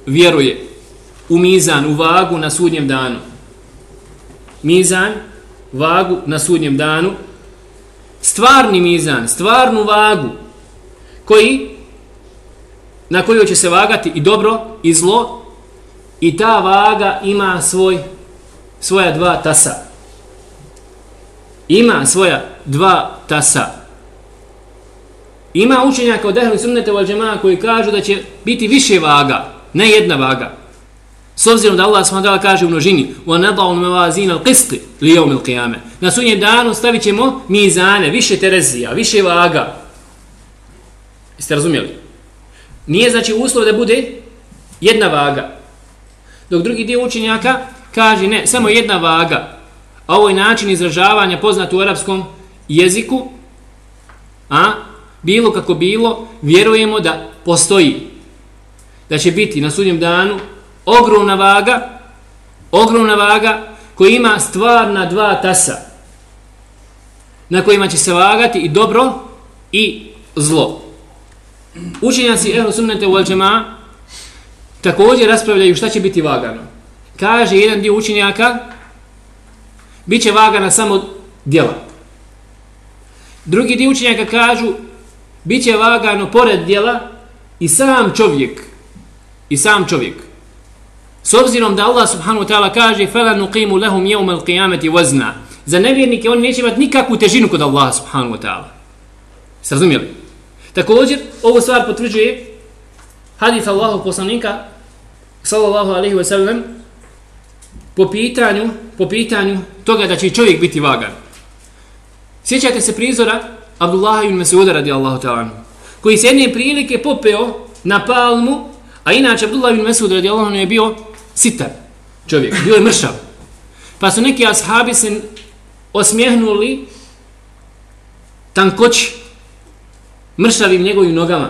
vjeruje u mizan, u vagu na sudnjem danu. Mizan, vagu na sudnjem danu, stvarni mizan, stvarnu vagu, koji, na koju će se vagati i dobro i zlo, i ta vaga ima svoj, svoja dva tasa. Ima svoja dva tasa. Ima učenjaka od ehli sunnete wal džema'a koji kažu da će biti više vaga, ne jedna vaga. S obzirom da Allah s.w.t. kaže u množini وَنَضَعُ الْمَوَازِينَ الْقِسْقِ لِيَوْمِ الْقِيَامَ Na sunjem danu stavit ćemo mizane, više terezija, više vaga. Jeste razumjeli? Nije znači uslov da bude jedna vaga. Dok drugi dio učenjaka kaže ne, samo jedna vaga. A ovo je način izražavanja poznat u arapskom jeziku. A bilo kako bilo, vjerujemo da postoji. Da će biti na sudnjem danu ogromna vaga, ogromna vaga koja ima stvarna dva tasa na kojima će se vagati i dobro i zlo. Učenjaci Ehlu Sunnete u Al-đema također raspravljaju šta će biti vagano. Kaže jedan dio učenjaka bit će vagana samo djela. Drugi dio učenjaka kažu bit će vagano pored djela i sam čovjek. I sam čovjek. S obzirom da Allah subhanahu wa ta'ala kaže فَلَا نُقِيمُ لَهُمْ يَوْمَ الْقِيَامَةِ وَزْنَا Za nevjernike oni neće imati nikakvu težinu kod Allah subhanahu wa ta'ala. Ste razumijeli? Također, ovo stvar potvrđuje hadith Allahu poslanika sallallahu alaihi wa sallam po pitanju, po pitanju toga da će čovjek biti vagan. Sjećate se prizora Abdullah ibn Mas'uda radijallahu ta'ala koji se jedne prilike popeo na palmu, a inače Abdullah ibn Mas'ud radijallahu je bio sitar čovjek, bio je mršav. Pa su neki ashabi se osmijehnuli tankoći mršavim njegovim nogama.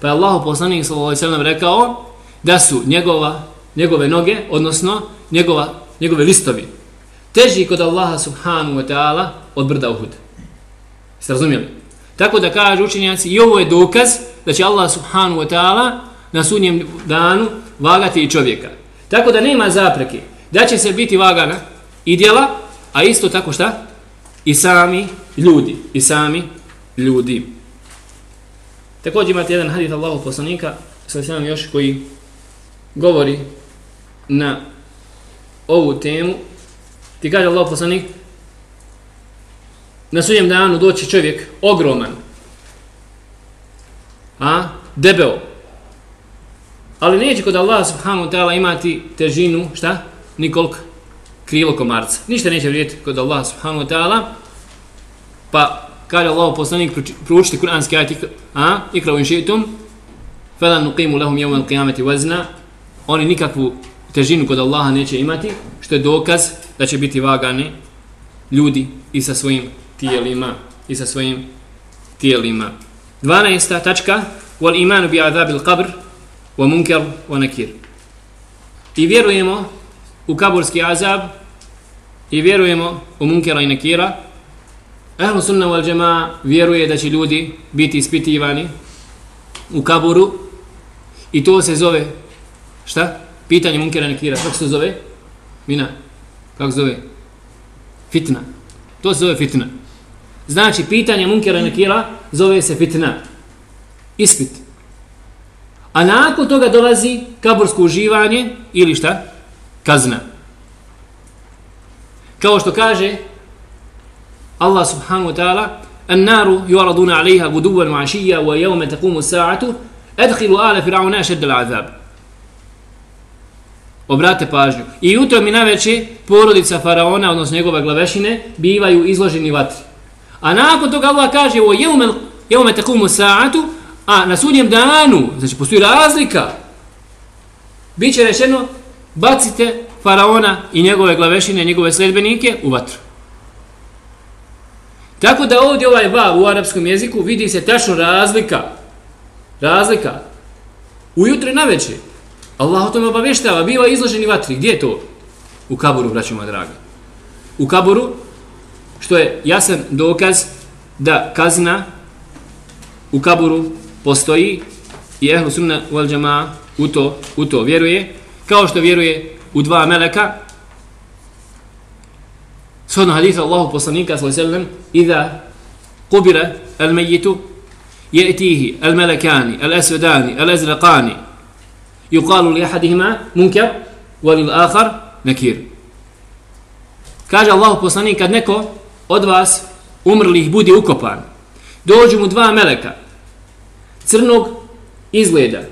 Pa je Allah poslanik sallallahu rekao da su njegova, njegove noge, odnosno njegova, njegove listovi, teži kod Allaha subhanahu wa ta'ala od brda Uhud. Ste razumijeli? Tako da kaže učenjaci, i ovo je dokaz da će Allah subhanahu wa ta'ala na sudnjem danu vagati i čovjeka. Tako da nema zapreke da će se biti vagana i djela, a isto tako šta? I sami ljudi. I sami ljudi. Također imate jedan hadith Allahu poslanika, sa sam još koji govori na ovu temu. Ti kaže Allahu poslanik, na sudnjem danu doći čovjek ogroman, a debeo, Ali neće kod Allaha subhanahu wa ta'ala imati težinu, šta? Nikolk krilo komarca. Ništa neće vrijediti kod Allaha subhanahu wa ta'ala. Pa kaže Allah poslanik proučite kuranski ajit a ikra in šitum, felan nuqimu lahum yawm al-qiyamati vazna, oni nikakvu težinu kod Allaha neće imati što je dokaz da će biti vagani ljudi i sa svojim tijelima i sa svojim tijelima 12. tačka wal imanu bi azabil qabr wa munkar wa nakir. I vjerujemo u kaburski azab i vjerujemo u munkera i nakira. Ahlu sunna wal džema vjeruje da će ljudi biti ispitivani u kaburu i to se zove šta? Pitanje munkera i nakira. Kako se zove? Mina. Kako se zove? Fitna. To se zove fitna. Znači, pitanje munkera i nakira zove se fitna. Ispit A nakon toga dolazi kabursko uživanje ili šta? Kazna. Kao što kaže Allah subhanahu wa ta'ala النار يعرضون عليها غدوا وعشيا ويوم تقوم الساعة أدخلوا آل فرعون أشد العذاب Obrate pažnju. I jutro mi naveče porodica faraona, odnosno njegove glavešine, bivaju izloženi vatri. A nakon toga Allah kaže o jeume takumu sa'atu, a na sudnjem danu, znači postoji razlika, bit će rešeno, bacite faraona i njegove glavešine, njegove sledbenike u vatru. Tako da ovdje ovaj vav u arapskom jeziku vidi se tačno razlika. Razlika. Ujutro i na večer. Allah o tome obavještava, biva izloženi vatri. Gdje je to? U kaburu, braću moja draga. U kaburu, što je jasan dokaz da kazna u kaburu postoji i ehlu sunna wal džama u to, u to vjeruje, kao što vjeruje u dva meleka, Shodno haditha Allahu poslanika sallallahu Iza kubira al mejitu Je'tihi al melekani al asvedani al azraqani Yuqalu li ahadihima munkar Walil akhar nakir. Kaže Allahu poslanik kad neko od vas umrlih bude ukopan dođu mu dva meleka crnog izgleda.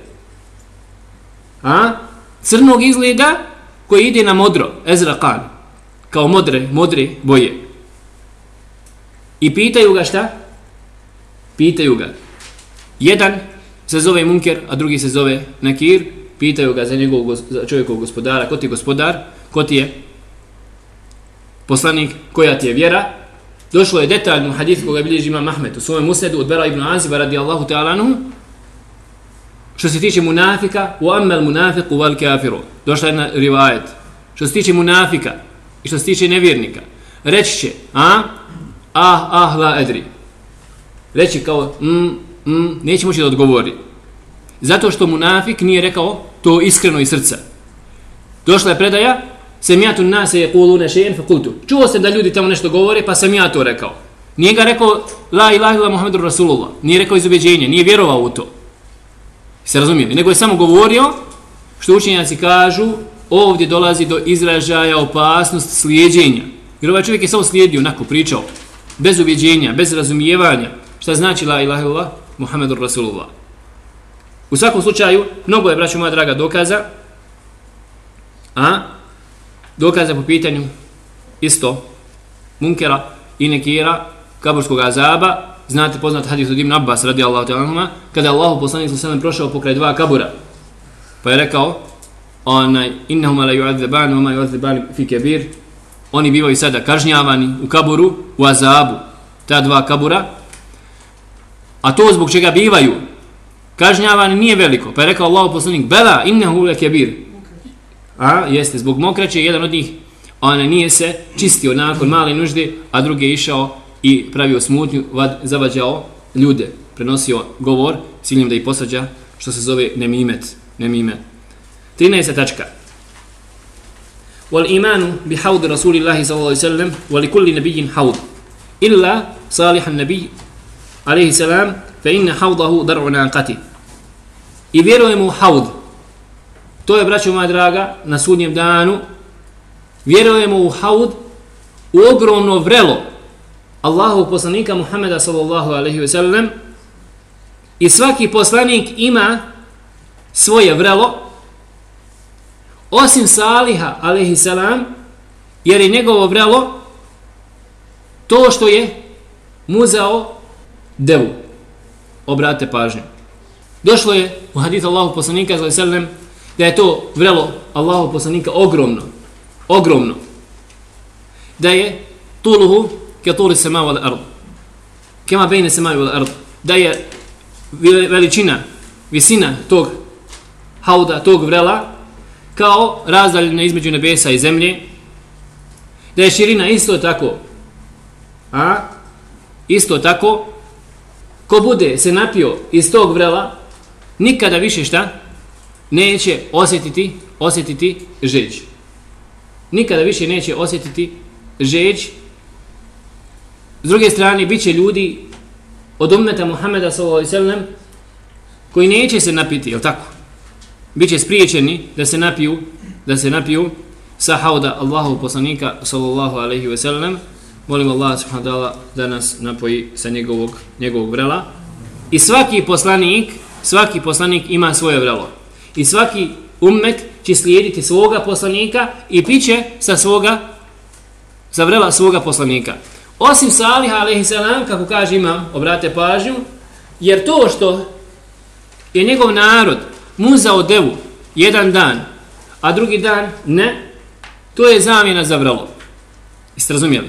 A? Crnog izgleda koji ide na modro ezrakan, kao modre modre boje. I pitaju ga šta? Pitaju ga. Jedan se zove munker a drugi se zove nakir. Pitaju ga za njegovog za čovjekovog gospodara ko ti je gospodar ko ti je poslanik koja ti je vjera? Došlo je detaljno hadith koga bilježi imam Ahmed u svojem musnedu od Bera ibn Aziba radijallahu ta'ala anhu što se tiče munafika u ammel munafiku val kafiru. Došla je na rivajet. Što se tiče munafika i što se tiče nevjernika. Reći će, a? Ah, ah, la edri. Reći kao, mm, mm, neće moći da odgovori. Zato što munafik nije rekao to iskreno iz srca. Došla je predaja, Semijatu nase je kulu nešejen fa kultu. Čuo sam da ljudi tamo nešto govore, pa sam ja to rekao. Nije ga rekao la ilaha ila Muhammedu Rasulullah. Nije rekao iz ubeđenja, nije vjerovao u to. Se razumijeli? Nego je samo govorio što učenjaci kažu ovdje dolazi do izražaja opasnost slijedjenja. Jer ovaj čovjek je samo slijedio, onako pričao, bez ubjeđenja, bez razumijevanja, šta znači la ilaha ila Muhammedu Rasulullah. U svakom slučaju, mnogo je, braću moja draga, dokaza, a dokaze po pitanju isto munkera i nekira kaburskog azaba. Znate poznat hadis od Ibn Abbas radijallahu ta'ala kada je Allah poslanik sallam prošao pokraj dva kabura pa je rekao onaj innahuma la yu'adzaban wa ma yu'adzaban fi kabir. Oni bivaju sada kažnjavani u kaburu u azabu ta dva kabura. A to zbog čega bivaju kažnjavani nije veliko. Pa je rekao Allah poslanik bela innahu la kabir. A, jeste, zbog mokraće, jedan od njih, ona nije se čistio nakon male nužde, a drugi je išao i pravio smutnju, vad, zavađao ljude, prenosio govor, ciljem da ih posađa, što se zove nemimet, nemimet. 13. tačka. Wal imanu bi haud Rasulillahi sallallahu alaihi sallam, wali kulli nabijin haud, illa salihan nabij, alaihi salam, fe inna haudahu dar'u naqati. I vjerujemo u haud, To je, braćo moja draga, na sudnjem danu vjerujemo u haud, u ogromno vrelo Allahov poslanika Muhammeda sallallahu alaihi ve sellem i svaki poslanik ima svoje vrelo osim Saliha alaihi salam jer je njegovo vrelo to što je muzao devu. Obrate pažnju. Došlo je u hadith Allahov poslanika sallallahu alaihi ve sellem da je to vrelo Allahu poslanika ogromno, ogromno, da je tuluhu ke tuli sema wal ard, kema bejne sema wal ard, da je veličina, visina tog hauda, tog vrela, kao razdaljena između nebesa i zemlje, da je širina isto tako, a, isto tako, ko bude se napio iz tog vrela, nikada više šta, neće osjetiti osjetiti žeđ. Nikada više neće osjetiti žeđ S druge strane, bit će ljudi od ummeta Muhammeda s.a.v. koji neće se napiti, jel tako? Biće spriječeni da se napiju, da se napiju sa hauda Allahu poslanika sallallahu alaihi ve sellem. Molim Allah subhanahu wa ta'ala da nas napoji sa njegovog, njegovog vrela. I svaki poslanik, svaki poslanik ima svoje vrelo. I svaki ummet će slijediti svoga poslanika i piće sa svoga sa vrela svoga poslanika. Osim Salih alaihi kako kaže imam, obrate pažnju, jer to što je njegov narod muzao devu jedan dan, a drugi dan ne, to je zamjena za vrelo. Jeste razumijeli?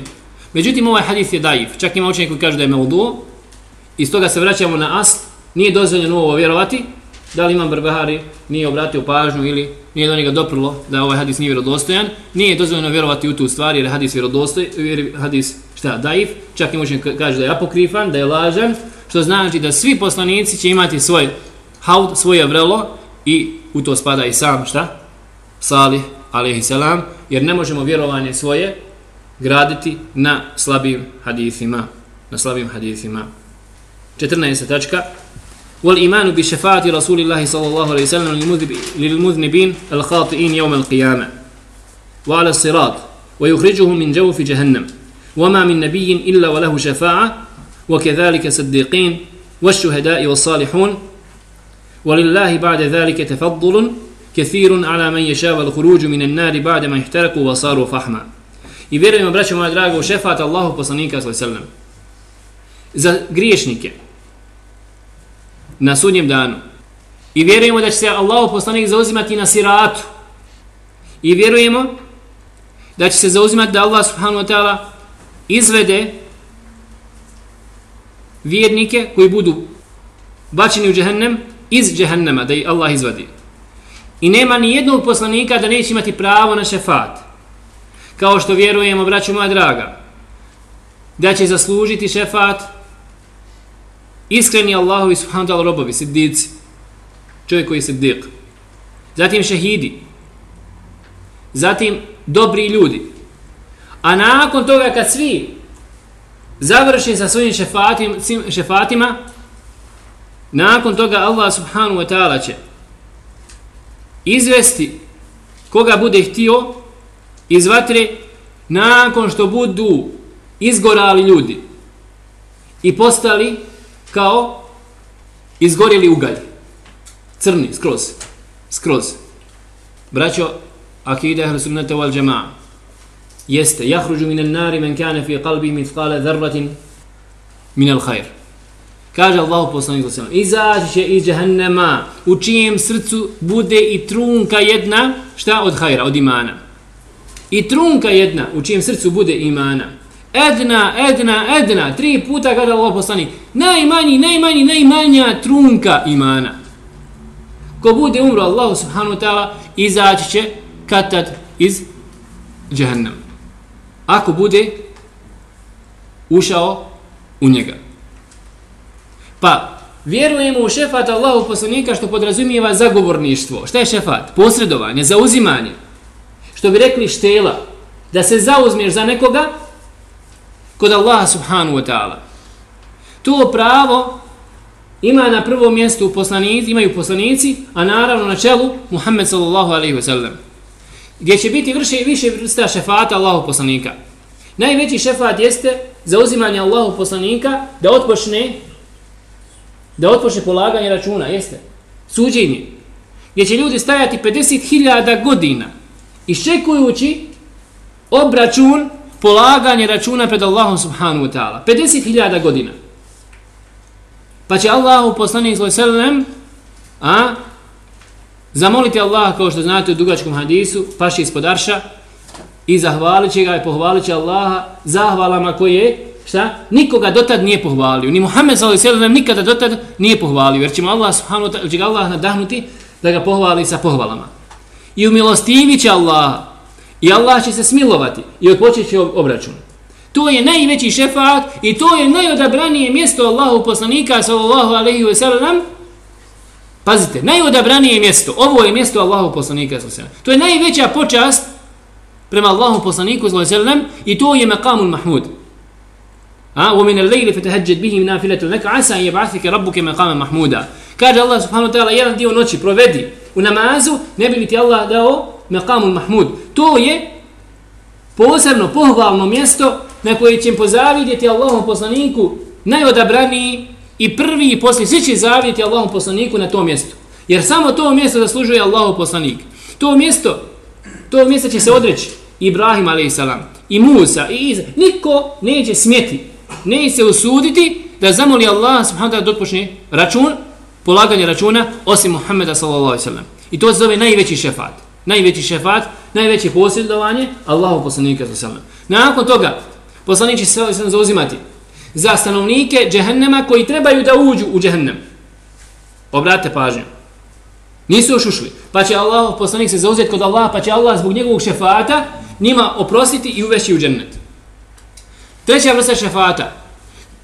Međutim, ovaj hadith je daif. Čak ima učenje koji kaže da je meudu. I toga se vraćamo na asl. Nije dozvoljeno ovo vjerovati. Da li imam Barbahari nije obratio pažnju ili nije do njega doprlo da ovaj hadis nije vjerodostojan. Nije dozvoljeno vjerovati u tu stvar jer je hadis vjerodostoj, jer hadis šta, daif. Čak i učenje kaže da je apokrifan, da je lažan. Što znači da svi poslanici će imati svoj haud, svoje vrelo i u to spada i sam šta? Salih alaihi salam, jer ne možemo vjerovanje svoje graditi na slabim hadithima. Na slabim hadithima. 14. tačka. والإيمان بشفاعة رسول الله صلى الله عليه وسلم للمذنبين الخاطئين يوم القيامة. وعلى الصراط ويخرجهم من جوف جهنم. وما من نبي إلا وله شفاعة وكذلك صديقين والشهداء والصالحون. ولله بعد ذلك تفضل كثير على من يشاء والخروج من النار بعد ما احترقوا وصاروا فحما. I vjerujemo, braćo moja draga, u šefat Allahu poslanika sallallahu alejhi ve sellem. Za griješnike, na sudnjem danu. I vjerujemo da će se Allahu poslanik zauzimati na siratu. I vjerujemo da će se zauzimati da Allah subhanahu wa ta'ala izvede vjernike koji budu bačeni u džehennem iz džehennema, da ih Allah izvadi. I nema ni jednog poslanika da neće imati pravo na šefat. Kao što vjerujemo, braću moja draga, da će zaslužiti šefat iskreni Allahovi subhanahu ta'ala robovi, siddici, čovjek koji je siddiq. Zatim šehidi. Zatim dobri ljudi. A nakon toga kad svi završi sa svojim šefatim, šefatima, nakon toga Allah subhanahu wa ta'ala će izvesti koga bude htio iz vatre nakon što budu izgorali ljudi i postali kao izgorili ugalj crni, skroz skroz braćo akide ahlu sunnata wal džema'a. jeste jahruđu minan nari men kane fi qalbi mithqala dharratin min al khair Kaže Allah poslanik sa selam, izaći će iz džahannama u čijem srcu bude i trunka jedna, šta od hajra, od imana. I trunka jedna u čijem srcu bude imana. Edna, edna, edna, tri puta kada Allah poslani. najmanji, najmanji, najmanja trunka imana. Ko bude umro Allah subhanahu wa ta'ala, izaći će katad iz džahannama. Ako bude ušao u njega. Pa, vjerujemo u šefat Allahu poslanika što podrazumijeva zagovorništvo. Šta je šefat? Posredovanje, zauzimanje. Što bi rekli štela, da se zauzmeš za nekoga kod Allaha subhanu wa ta'ala. To pravo ima na prvom mjestu poslanici, imaju poslanici, a naravno na čelu Muhammed sallallahu alaihi wa sallam. Gdje će biti vrše i više vrsta šefata Allahu poslanika. Najveći šefat jeste zauzimanje Allahu poslanika da otpočne da otpočne polaganje računa, jeste, suđenje, gdje će ljudi stajati 50.000 godina iščekujući obračun polaganje računa pred Allahom subhanahu wa ta'ala. 50.000 godina. Pa će Allah u poslanih svoj sallam a, zamoliti Allaha kao što znate u dugačkom hadisu, paši ispod arša, i zahvalit će ga i pohvalit će Allaha zahvalama koje šta? Nikoga dotad nije pohvalio. Ni Muhammed sallallahu alejhi nikada dotad nije pohvalio. Jer će mu Allah subhanahu wa ta'ala, će Allah nadahnuti da ga pohvali sa pohvalama. I u će Allaha I Allah će se smilovati i odpočet će obračun. To je najveći šefaat i to je najodabranije mjesto Allahu poslanika sallallahu alejhi ve sellem. Pazite, najodabranije mjesto. Ovo je mjesto Allahu poslanika sallallahu alejhi ve sellem. To je najveća počast prema Allahu poslaniku sallallahu alejhi ve sellem i to je maqamul mahmud. A, ومن الليل فتهجد به نافلة لك عسى أن يبعثك asa مقاما محمودا. rabbuke mahmuda. Kaže Allah subhanahu wa ta'ala, jedan dio noći provedi u namazu, ne bi li ti Allah dao meqamu mahmud. To je posebno pohvalno mjesto na koje će pozavidjeti Allahom poslaniku najodabraniji i prvi i poslije. Svi će zavidjeti Allahom poslaniku na tom mjestu. Jer samo to mjesto zaslužuje Allahov poslanik. To mjesto, to mjesto će se odreći Ibrahim a.s. i Musa i Iza. Niko neće smjeti, neće se usuditi da zamoli Allah subhanahu wa ta'ala dotpočne račun, polaganje računa osim Muhammeda s.a.v. I to se zove najveći šefat. Najveći šefat, najveće posjedovanje Allahu poslanika s.a.v. Nakon toga, poslanik će se zauzimati za stanovnike džehennema koji trebaju da uđu u džehennem. Obratite pažnju. Nisu još ušli. Pa će Allah, poslanik se zauzeti kod Allaha, pa će Allah zbog njegovog šefata njima oprostiti i uvesti u džennet. Treća vrsta šefata.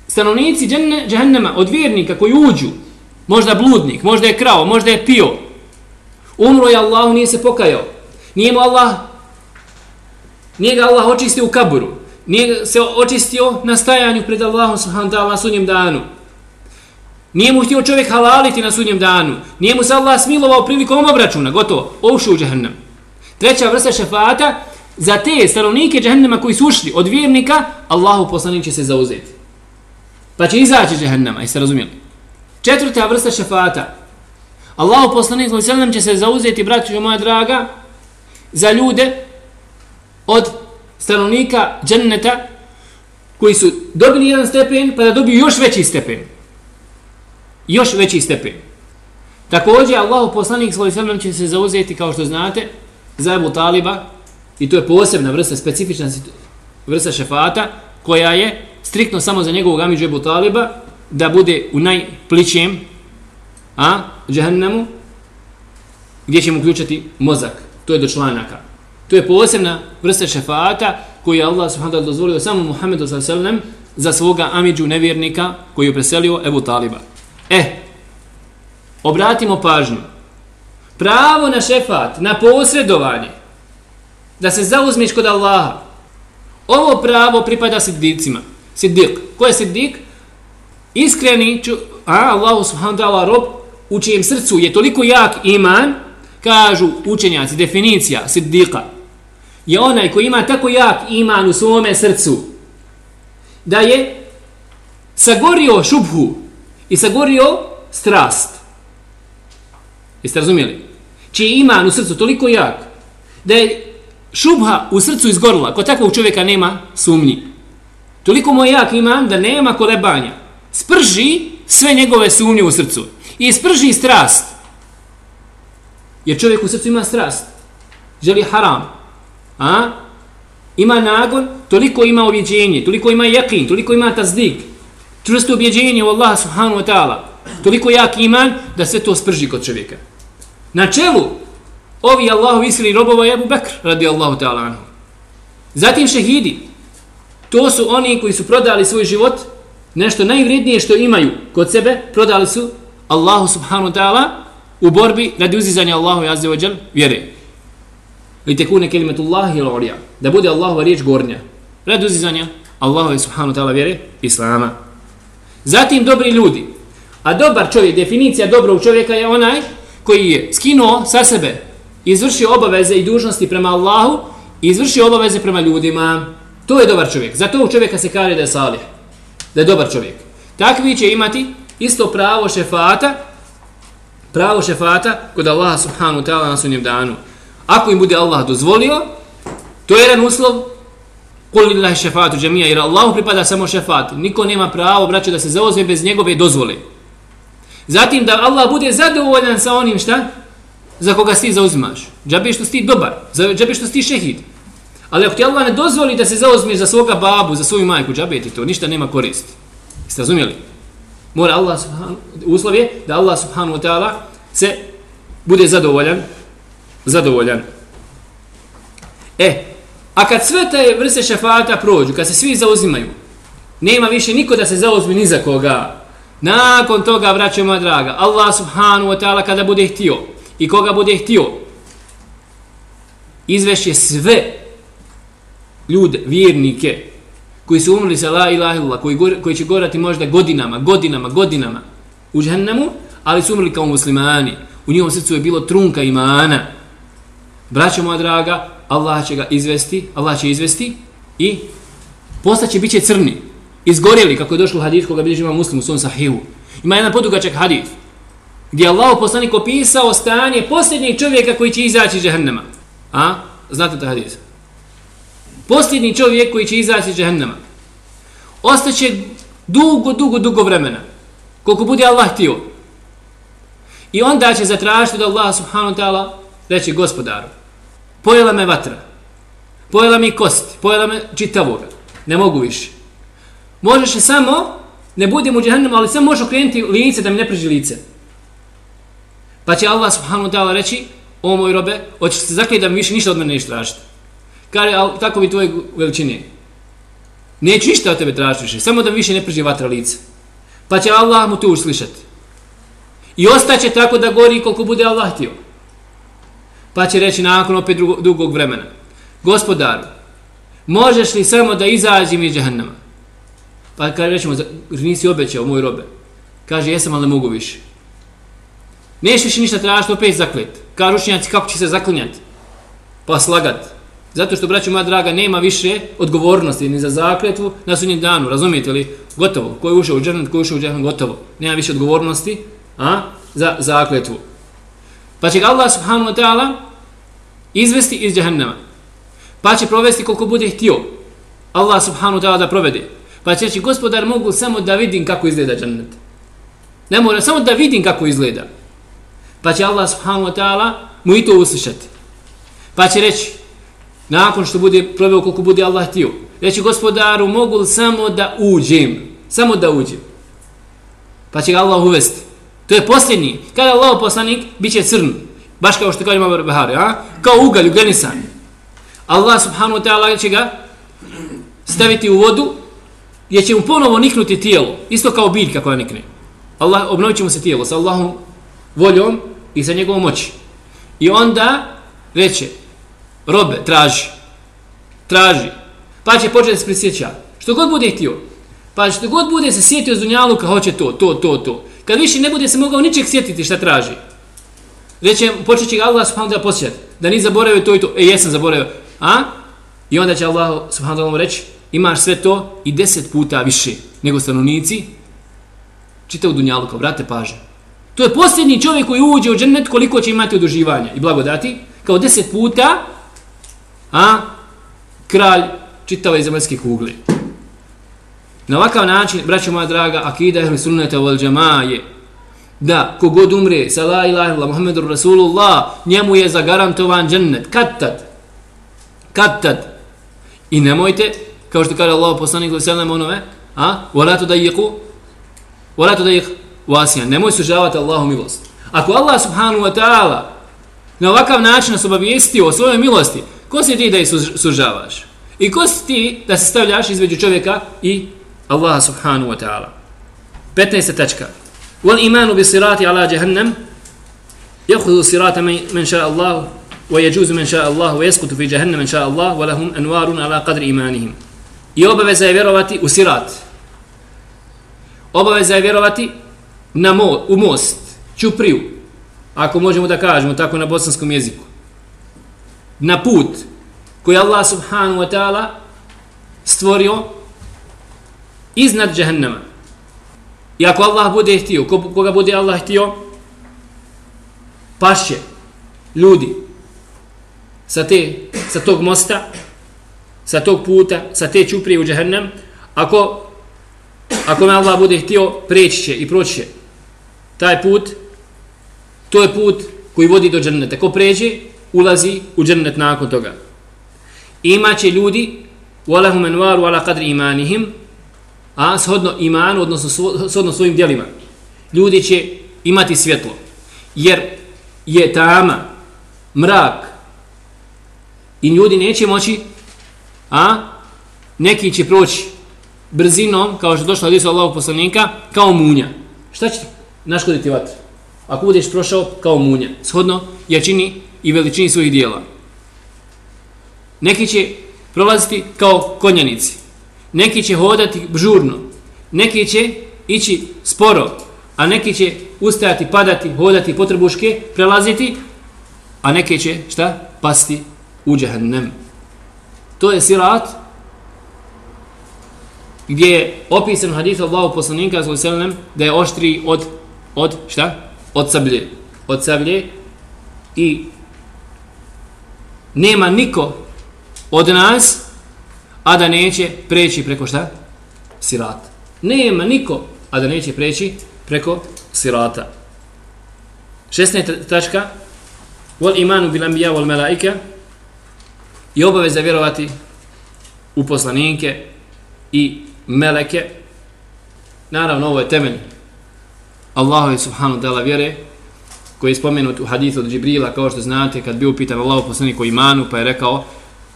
Stanovnici dženne, džehennema od vjernika koji uđu, možda bludnik, možda je krao, možda je pio, umro je Allah, nije se pokajao. Nije mu Allah, nije ga Allah očistio u kaburu, nije se očistio na stajanju pred Allahom subhanahu ta'ala na sudnjem danu. Nije mu htio čovjek halaliti na sudnjem danu. Nije mu se Allah smilovao prilikom obračuna. Gotovo. Ovšu u džahnem. Treća vrsta šefata za te stanovnike džahnema koji su ušli od vjernika, Allahu poslanik će se zauzeti. Pa će izaći džahnema. Jeste razumijeli? Četvrta vrsta šefata. Allahu poslanik sallallahu će se zauzeti, braćo moja draga, za ljude od stanovnika dženneta koji su dobili jedan stepen pa da dobiju još veći stepen još veći stepen. Također, Allahu poslanik s.a.v. će se zauzeti, kao što znate, za Ebu Taliba, i to je posebna vrsta, specifična vrsta šefata, koja je striktno samo za njegovog amidžu Ebu Taliba, da bude u najpličijem a, džehennemu, gdje će mu mozak. To je do članaka. To je posebna vrsta šefata koju je Allah subhanahu dozvolio samo Muhammedu s.a.v. za svoga amidžu nevjernika koji je preselio Ebu Taliba. E, obratimo pažnju. Pravo na šefat, na posredovanje, da se zauzmiš kod Allaha, ovo pravo pripada siddicima. Sidik. Ko je sidik? Iskreni, ču, a, Allahu subhanahu ta'ala rob, u čijem srcu je toliko jak iman, kažu učenjaci, definicija siddiqa, je onaj koji ima tako jak iman u svome srcu, da je sagorio šubhu, i sagorio strast. Jeste razumijeli? Čiji iman u srcu toliko jak, da je šubha u srcu izgorila, kod takvog čovjeka nema sumnji. Toliko mu je jak iman da nema kolebanja. Sprži sve njegove sumnje u srcu. I isprži strast. Jer čovjek u srcu ima strast. Želi haram. A? Ima nagon, toliko ima objeđenje, toliko ima jakin, toliko ima tazdik čvrsto objeđenje u Allaha subhanahu wa ta'ala, toliko jak iman da se to sprži kod čovjeka. Na čelu ovi Allahu isili robova je Abu Bakr radi Allahu ta'ala anhu. Zatim šehidi, to su oni koji su prodali svoj život, nešto najvrednije što imaju kod sebe, prodali su Allahu subhanahu wa ta'ala u borbi radi uzizanja Allahu i azze ođel vjere. Li tekune kelimetullahi il da bude Allahova riječ gornja. Radi uzizanja Allahu subhanahu wa ta'ala vjere Islama. Zatim dobri ljudi. A dobar čovjek, definicija dobrog čovjeka je onaj koji je skinuo sa sebe, izvršio obaveze i dužnosti prema Allahu i izvršio obaveze prema ljudima. To je dobar čovjek. Za tog čovjeka se kaže da je salih. Da je dobar čovjek. Takvi će imati isto pravo šefata, pravo šefata kod Allaha subhanu ta'ala na sunjem danu. Ako im bude Allah dozvolio, to je jedan uslov Kul lillahi šefatu džemija, jer Allahu pripada samo šefat. Niko nema pravo, braćo, da se zauzme bez njegove dozvole. Zatim da Allah bude zadovoljan sa onim šta? Za koga si zauzimaš. Džabe što si dobar, džabe što si šehid. Ali ako ti Allah ne dozvoli da se zauzmeš za svoga babu, za svoju majku, džabe ti to, ništa nema koristi. Jeste razumjeli? Mora Allah, subhanu, uslov je da Allah subhanahu wa ta'ala se bude zadovoljan, zadovoljan. E, A kad sve te vrste šefata prođu, kad se svi zauzimaju, nema više niko da se zauzmi ni za koga. Nakon toga, braćo moja draga, Allah subhanu wa ta'ala kada bude htio i koga bude htio, izvešće sve ljude, vjernike, koji su umrli sa la ilaha illallah, koji, koji će gorati možda godinama, godinama, godinama u džehennemu, ali su umrli kao muslimani. U njihovom srcu je bilo trunka imana. Braćo moja draga, Allah će ga izvesti, Allah će izvesti i postaće biće crni. Izgorjeli, kako je došlo hadith koga bilježi ima muslim u svom sahihu. Ima jedan podugačak hadith gdje Allah poslanik opisao stanje posljednjeg čovjeka koji će izaći iz džehennema. A? Znate taj hadith? Posljednji čovjek koji će izaći iz džehennema. Ostaće dugo, dugo, dugo vremena. Koliko bude Allah htio. I onda će zatražiti da Allah subhanahu wa ta'ala reći gospodaru. Pojela me vatra. Pojela mi kost, Pojela me čitavoga. Ne mogu više. Možeš samo, ne budem u džehennemu, ali samo možeš okrenuti lice da mi ne priži lice. Pa će Allah subhanahu wa ta'ala reći, o moj robe, hoćeš se zakljeti da mi više ništa od mene ne tražiti. Kaže, ali tako bi tvoje veličine. Neću ništa od tebe tražiti više, samo da mi više ne prži vatra lice. Pa će Allah mu to uslišati. I ostaće tako da gori koliko bude Allah htio. Pa će reći nakon opet drugog, dugog vremena. Gospodaru, možeš li samo da izađem mi iz džahnama? Pa kaže, rećemo, nisi obećao moj robe. Kaže, jesam, ali ne mogu više. Neš više ništa tražiti, opet zaklet. Kažu učinjaci, kako će se zaklinjati. Pa slagat. Zato što, braću moja draga, nema više odgovornosti ni za zakletvu na sudnjem danu. Razumijete li? Gotovo. Ko je ušao u džernet, ko je ušao u džernet, gotovo. Nema više odgovornosti a, za zakletvu. Pa će Allah subhanahu wa ta'ala izvesti iz džehennema. Pa će provesti koliko bude htio. Allah subhanahu wa ta'ala da provede. Pa će reći, gospodar, mogu samo da vidim kako izgleda džennet. Ne mora, samo da vidim kako izgleda. Pa će Allah subhanahu wa ta'ala mu i to uslišati. Pa će reći, nakon što bude proveo koliko bude Allah htio, reći gospodaru, mogu li samo da uđem? Samo da uđem. Pa će ga Allah uvesti. To je posljednji. Kada Allah poslanik, bit će crn. Baš kao što kaže Mabar Bahari, a? Kao ugalj, ugljenisan. Allah subhanahu wa ta'ala će ga staviti u vodu, gdje će mu ponovo niknuti tijelo. Isto kao biljka koja nikne. Allah, obnovit će mu se tijelo sa Allahom voljom i sa njegovom moći. I onda reće, robe, traži, traži, pa će početi se prisjeća. Što god bude htio, pa što god bude se sjetio Zunjaluka, hoće to, to, to, to. Kad više ne bude se mogao ničeg sjetiti šta traži. Reće, počet će ga Allah subhanahu posjećati, da ni zaboravio to i to, e, jesam zaboravio, a? I onda će Allah subhanahu wa reći, imaš sve to i deset puta više nego stanovnici, čitav Dunjaluka, vrate paže. To je posljednji čovjek koji uđe u džennet koliko će imati oduživanja i blagodati, kao deset puta, a kralj čitave zemaljske kugle. Na ovakav način, braćo moja draga, akida ehli sunnata wal džama je da kogod umre sa la ilaha illa Muhammedur Rasulullah, njemu je zagarantovan džennet. Kad tad? Kad tad? I nemojte, kao što kaže Allah poslanik sallallahu selem ve sellem onome, a? Wala tudayiqu Wala tudayiq wasiyan. Nemoj sužavati Allahu milost. Ako Allah subhanahu wa ta'ala na ovakav način nas obavijestio o svojoj milosti, ko si ti da ih sužavaš? I ko si ti da se stavljaš između čovjeka i Allaha subhanahu wa ta'ala? 15. tačka. Wal imanu bi sirati ala jahannam yakhudhu sirata man sha Allah wa yajuzu man sha Allah wa yasqutu fi jahannam man sha Allah wa lahum anwarun ala qadri imanihim. I obaveza je vjerovati u sirat. Obaveza je vjerovati na mo, u most, čupriju, ako možemo da kažemo tako na bosanskom jeziku, na put koji Allah subhanahu wa ta'ala stvorio iznad džahennama. I ako Allah bude htio, koga bude Allah htio, pašće ljudi sa, te, sa tog mosta, sa tog puta, sa te čuprije u džahennam, ako, ako me Allah bude htio, preći će i proći će taj put, to je put koji vodi do dženneta. Ko pređe, ulazi u džennet nakon toga. Imaće ljudi, وَلَهُمْ مَنْوَارُ عَلَى قَدْرِ imanihim, a shodno imanu, odnosno shodno svojim dijelima. Ljudi će imati svjetlo. Jer je tama, mrak, i ljudi neće moći, a neki će proći brzinom, kao što došlo od Isu Allahog poslanika, kao munja. Šta će naškoditi vatru. Ako budeš prošao kao munja, shodno jačini i veličini svojih dijela. Neki će prolaziti kao konjanici. neki će hodati žurno, neki će ići sporo, a neki će ustajati, padati, hodati, potrebuške, prelaziti, a neki će, šta, pasti u džahnem. To je sirat gdje je opisan hadith Allahu poslanika sallallahu da je oštri od od šta? Od sablje. Od sablje i nema niko od nas a da neće preći preko šta? Sirat. Nema niko a da neće preći preko sirata. 16. tačka Wal imanu bil anbiya wal malaika i obaveza vjerovati u poslanike i meleke. Naravno, ovo je temelj Allahu subhanahu ta'ala vjere koji je spomenut u hadithu od Džibrila, kao što znate, kad bi upitan Allah poslanik o imanu, pa je rekao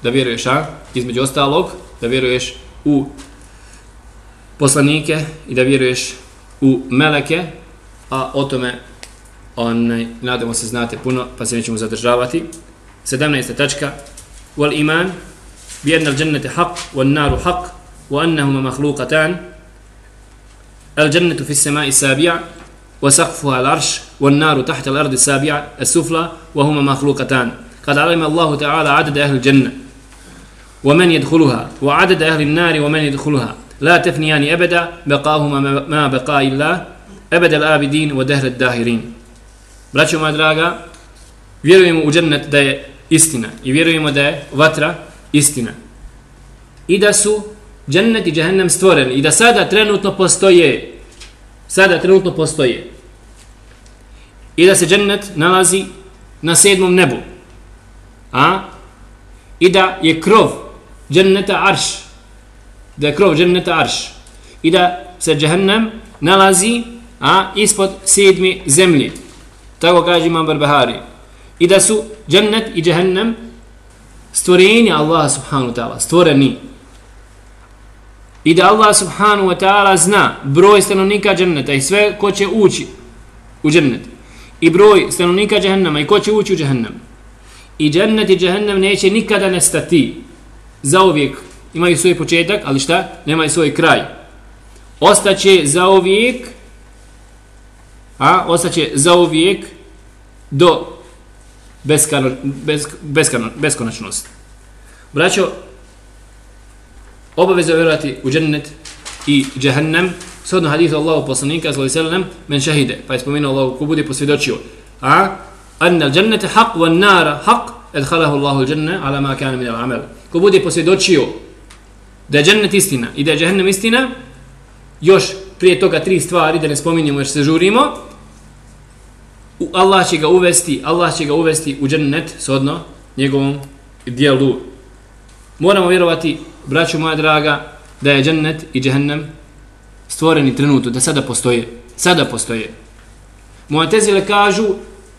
da vjeruješ, a? između ostalog, da vjeruješ u poslanike i da vjeruješ u meleke, a o tome onaj, nadamo se znate puno, pa se nećemo zadržavati. 17. tačka. Wal iman bi anna al-jannata haqq wan naru haqq wa annahuma makhluqatan. Al-jannatu fi as-sama'i sabi'a wa saqfuha al-arsh wan naru tahta al-ardi sabi'a as-sufla wa huma makhluqatan. قد علم الله تعالى عدد أهل الجنة ومن يدخلها وعدد أهل النار ومن يدخلها لا تفنيان أبدا بقاهما ما بقاء الله أبد الآبدين ودهر الداهرين Braćo moja draga, vjerujemo u džennet da je istina i vjerujemo da je vatra istina. I da su džennet i džehennem stvoreni i da sada trenutno postoje. Sada trenutno postoje. I da se džennet nalazi na sedmom nebu. A? I da je krov dženneta arš. Da je krov dženneta arš. I da se džehennem nalazi a, ispod sedmi zemlje. Tako kaže Imam Barbahari. I da su džennet i džehennem stvorenja Allah subhanahu ta'ala, stvoreni. I da Allah subhanahu wa ta'ala zna broj stanovnika dženneta i sve ko će ući u džennet. I broj stanovnika džehennema i ko će ući u džehennem. I džennet i džehennem neće nikada nestati. Za uvijek imaju svoj početak, ali šta? Nemaju svoj kraj. Ostaće za uvijek a ostaće za uvijek do beskano, besk, beskano, beskonačnosti. Braćo, obaveza vjerovati u džennet i džehennem, shodno hadithu Allahu poslanika, sallallahu men šahide, pa je spomenuo Allahu, ko bude posvjedočio, a, anna al džennete haq, wa nara haq, adkhalahu Allahu dženne, ala ma kana min al amel. Ko bude posvjedočio da je džennet istina i da je džehennem istina, još prije toga tri stvari, da ne spominjemo jer se žurimo, Allah će ga uvesti, Allah će ga uvesti u džennet shodno njegovom dijelu. Moramo vjerovati, braćo moja draga, da je džennet i džehennem stvoreni trenutno, da sada postoje. Sada postoje. Moja kažu,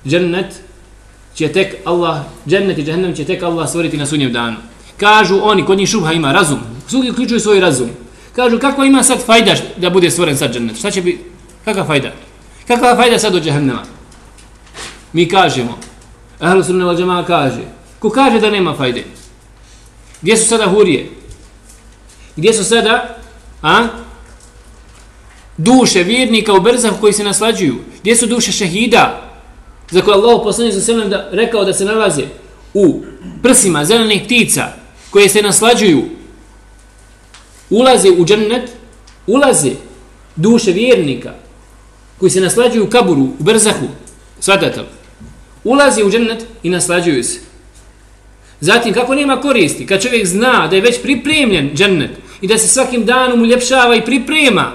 džennet će tek Allah, džennet i džehennem će tek Allah stvoriti na sunnjev danu. Kažu oni, kod njih šubha ima razum, svi uključuju svoj razum. Kažu, kako ima sad fajda da bude stvoren sad džennet? Šta će biti? Kakva fajda? Kakva fajda sad od džehennema? Mi kažemo, Ahlu Sunna wal Jamaa kaže, ko kaže da nema fajde? Gdje su sada hurije? Gdje su sada a, duše vjernika u brzahu koji se naslađuju? Gdje su duše šehida? Za koje Allah poslanik za selem da rekao da se nalaze u prsima zelenih ptica koje se naslađuju ulaze u džennet ulaze duše vjernika koji se naslađuju u kaburu, u brzahu, svatate Ulaze ulazi u džennet i naslađuju se. Zatim, kako nema koristi, kad čovjek zna da je već pripremljen džennet i da se svakim danom uljepšava i priprema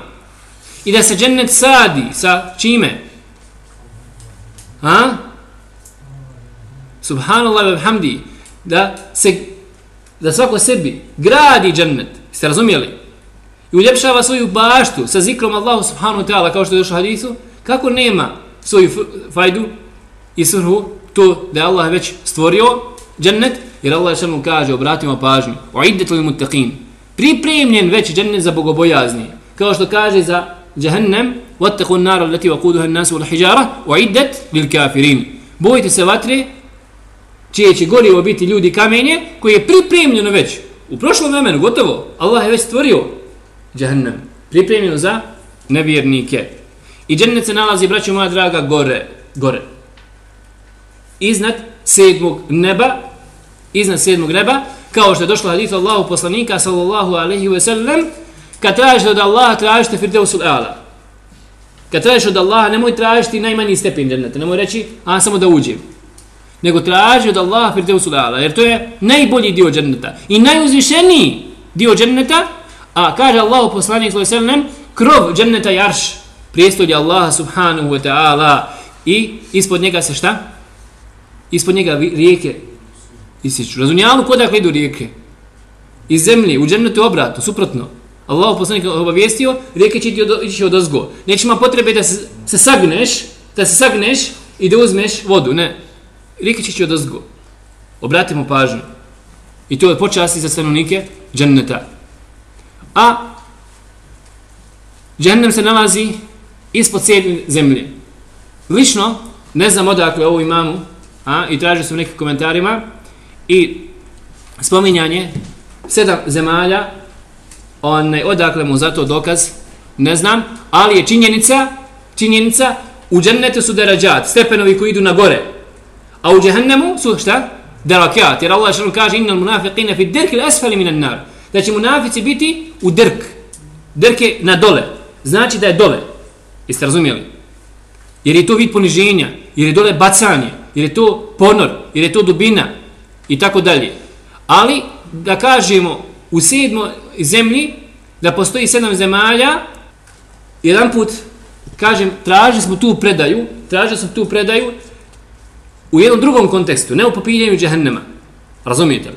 i da se džennet sadi sa čime? Ha? Subhanallah wa hamdi da se da svako sebi gradi džennet. Ste razumijeli? I uljepšava svoju baštu sa zikrom Allahu subhanahu wa ta'ala kao što je došlo hadisu. Kako nema svoju fajdu? i srhu to da je Allah već stvorio džennet, jer Allah što mu kaže, obratimo pažnju, o li mutaqin, pripremljen već džennet za bogobojazni, kao što kaže za džahnem, vatakun nara leti vakuduha nasu ula hijjara, o iddet kafirin. Bojite se vatre, čije će gorivo biti ljudi kamenje, koji je pripremljeno već U prošlom vremenu, gotovo, Allah je već stvorio džahnem, pripremljeno za nevjernike. I džennet se nalazi, braćo moja draga, gore, gore. Iznad sedmog neba, iznad sedmog neba, kao što je došlo hadith Allahu poslanika, sallallahu alaihi ve sellem, kad tražite od Allaha, tražite firdevsul ala. Kad tražiš od Allaha, nemoj tražiti najmanji stepen dženneta, nemoj reći, a samo da uđem. Nego traži od Allaha firdevsul ala, jer to je najbolji dio dženneta. I najuzvišeniji dio dženneta, a kaže Allahu poslanik, sallallahu alaihi ve sellem, krov dženneta je arš, prijestolje Allaha subhanahu wa ta'ala i ispod njega se šta? Ispod njega rijeke isiču. Razumijamo kodakle idu rijeke? Iz zemlje, u džennetu obratu, suprotno. Allah poslanik obavijestio, rijeke će ići od ozgo. Neće ima potrebe da se, se sagneš, da se sagneš i da uzmeš vodu, ne. Rijeke će ti od ozgo. Obratimo pažnju. I to je počasti za stanovnike dženneta. A džennem se nalazi ispod sedmi zemlje. Lično, ne znam odakle ovo imamu, a, i tražio sam nekim komentarima, i spominjanje sedam zemalja, onaj, odakle mu zato dokaz, ne znam, ali je činjenica, činjenica, u džennetu su derađat, stepenovi koji idu na gore, a u džehennemu su šta? Derakjat, jer Allah šalim kaže, innal munafiqina fi dirk il asfali minan nar, da će munafici biti u dirk, dirk je na dole, znači da je dole, Jeste razumijeli? Jer je to vid poniženja, jer je dole bacanje, jer je to ponor, jer je to dubina i tako dalje. Ali da kažemo u sedmo zemlji da postoji sedam zemalja, jedan put kažem, tražili smo tu predaju, tražili smo tu predaju u jednom drugom kontekstu, ne u popiljenju džahennema. Razumijete li?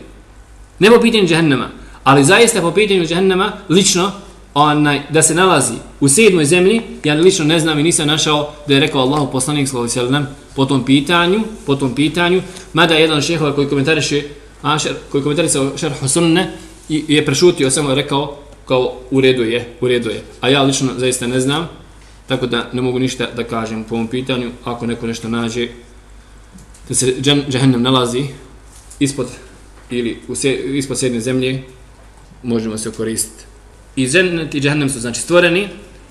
Ne po pitanju džahennema, ali zaista po pitanju džahennema, lično, onaj, da se nalazi u sedmoj zemlji, ja lično ne znam i nisam našao da je rekao Allahu poslanik sallallahu alejhi ve sellem po tom pitanju, po tom pitanju, mada jedan šehova koji komentariše Ašer, koji komentariše šerh sunne i je prešutio samo rekao kao u redu je, u redu je. A ja lično zaista ne znam, tako da ne mogu ništa da kažem po ovom pitanju, ako neko nešto nađe da se džehennem nalazi ispod ili u se, ispod sedme zemlje, možemo se koristiti i džennet i džahnem su znači stvoreni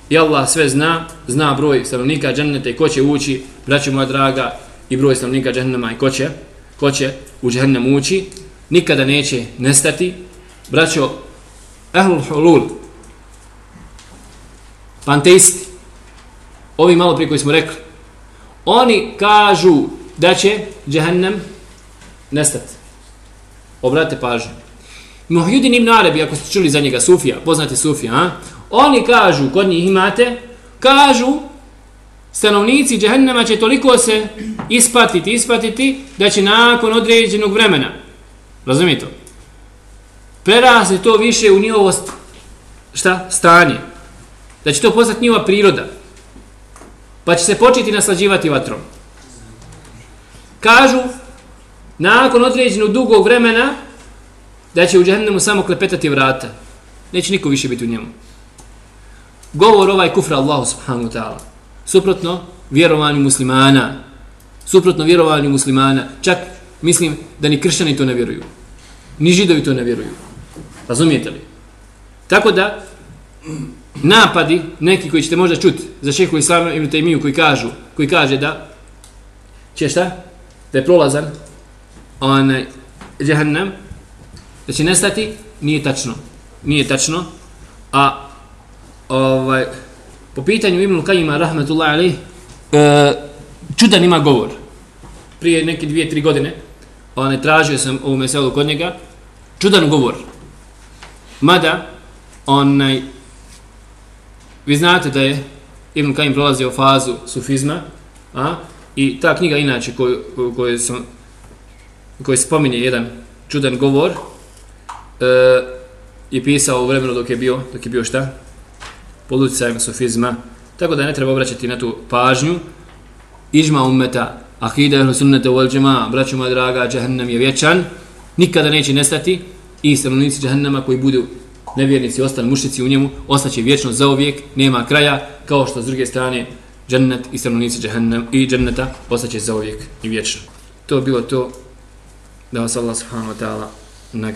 i Allah sve zna, zna broj stanovnika dženneta i ko će ući, braći moja draga, i broj stanovnika džennema i ko će, ko će u džahnem ući, nikada neće nestati. Braćo, ehlul hulul, panteisti, ovi malo prije koji smo rekli, oni kažu da će džehennem nestati. Obrate pažnju. Muhyiddin ibn Arabi, ako ste čuli za njega, Sufija, poznate Sufija, a? oni kažu, kod njih imate, kažu, stanovnici džehennema će toliko se ispatiti, ispatiti, da će nakon određenog vremena, razumijete to, prerasti to više u njihovo šta? stanje, da će to postati njihova priroda, pa će se početi naslađivati vatrom. Kažu, nakon određenog dugog vremena, da će u džehennemu samo klepetati vrata. Neće niko više biti u njemu. Govor ovaj kufra Allahu subhanahu wa ta'ala. Suprotno vjerovanju muslimana. Suprotno vjerovanju muslimana. Čak mislim da ni kršćani to ne vjeruju. Ni židovi to ne vjeruju. Razumijete li? Tako da napadi, neki koji ćete možda čuti za šehu islama ibn Taymiju koji kažu, koji kaže da će šta? Da je prolazan onaj džehennem da će nestati, nije tačno. Nije tačno. A ovaj, po pitanju Ibn Kajima, rahmetullahi alaih, e, čudan ima govor. Prije neke dvije, tri godine, onaj, tražio sam ovu meselu kod njega, čudan govor. Mada, onaj, vi znate da je Ibn Kajim prolazio fazu sufizma, a, i ta knjiga inače koju, koju, sam, koju spominje jedan čudan govor, e, i pisao u vremenu dok je bio, dok je bio šta? Pod utjecajem sofizma. Tako da ne treba obraćati na tu pažnju. Ižma ummeta, ahida ehlu sunnete wal džema, braću moja draga, džahannam je vječan, nikada neće nestati i stanovnici džahannama koji budu nevjernici, ostali mušnici u njemu, ostaće vječno za uvijek, nema kraja, kao što s druge strane džennet i stanovnici džahannam i dženneta ostaće za uvijek i vječno. To bilo to da vas Allah subhanahu wa ta'ala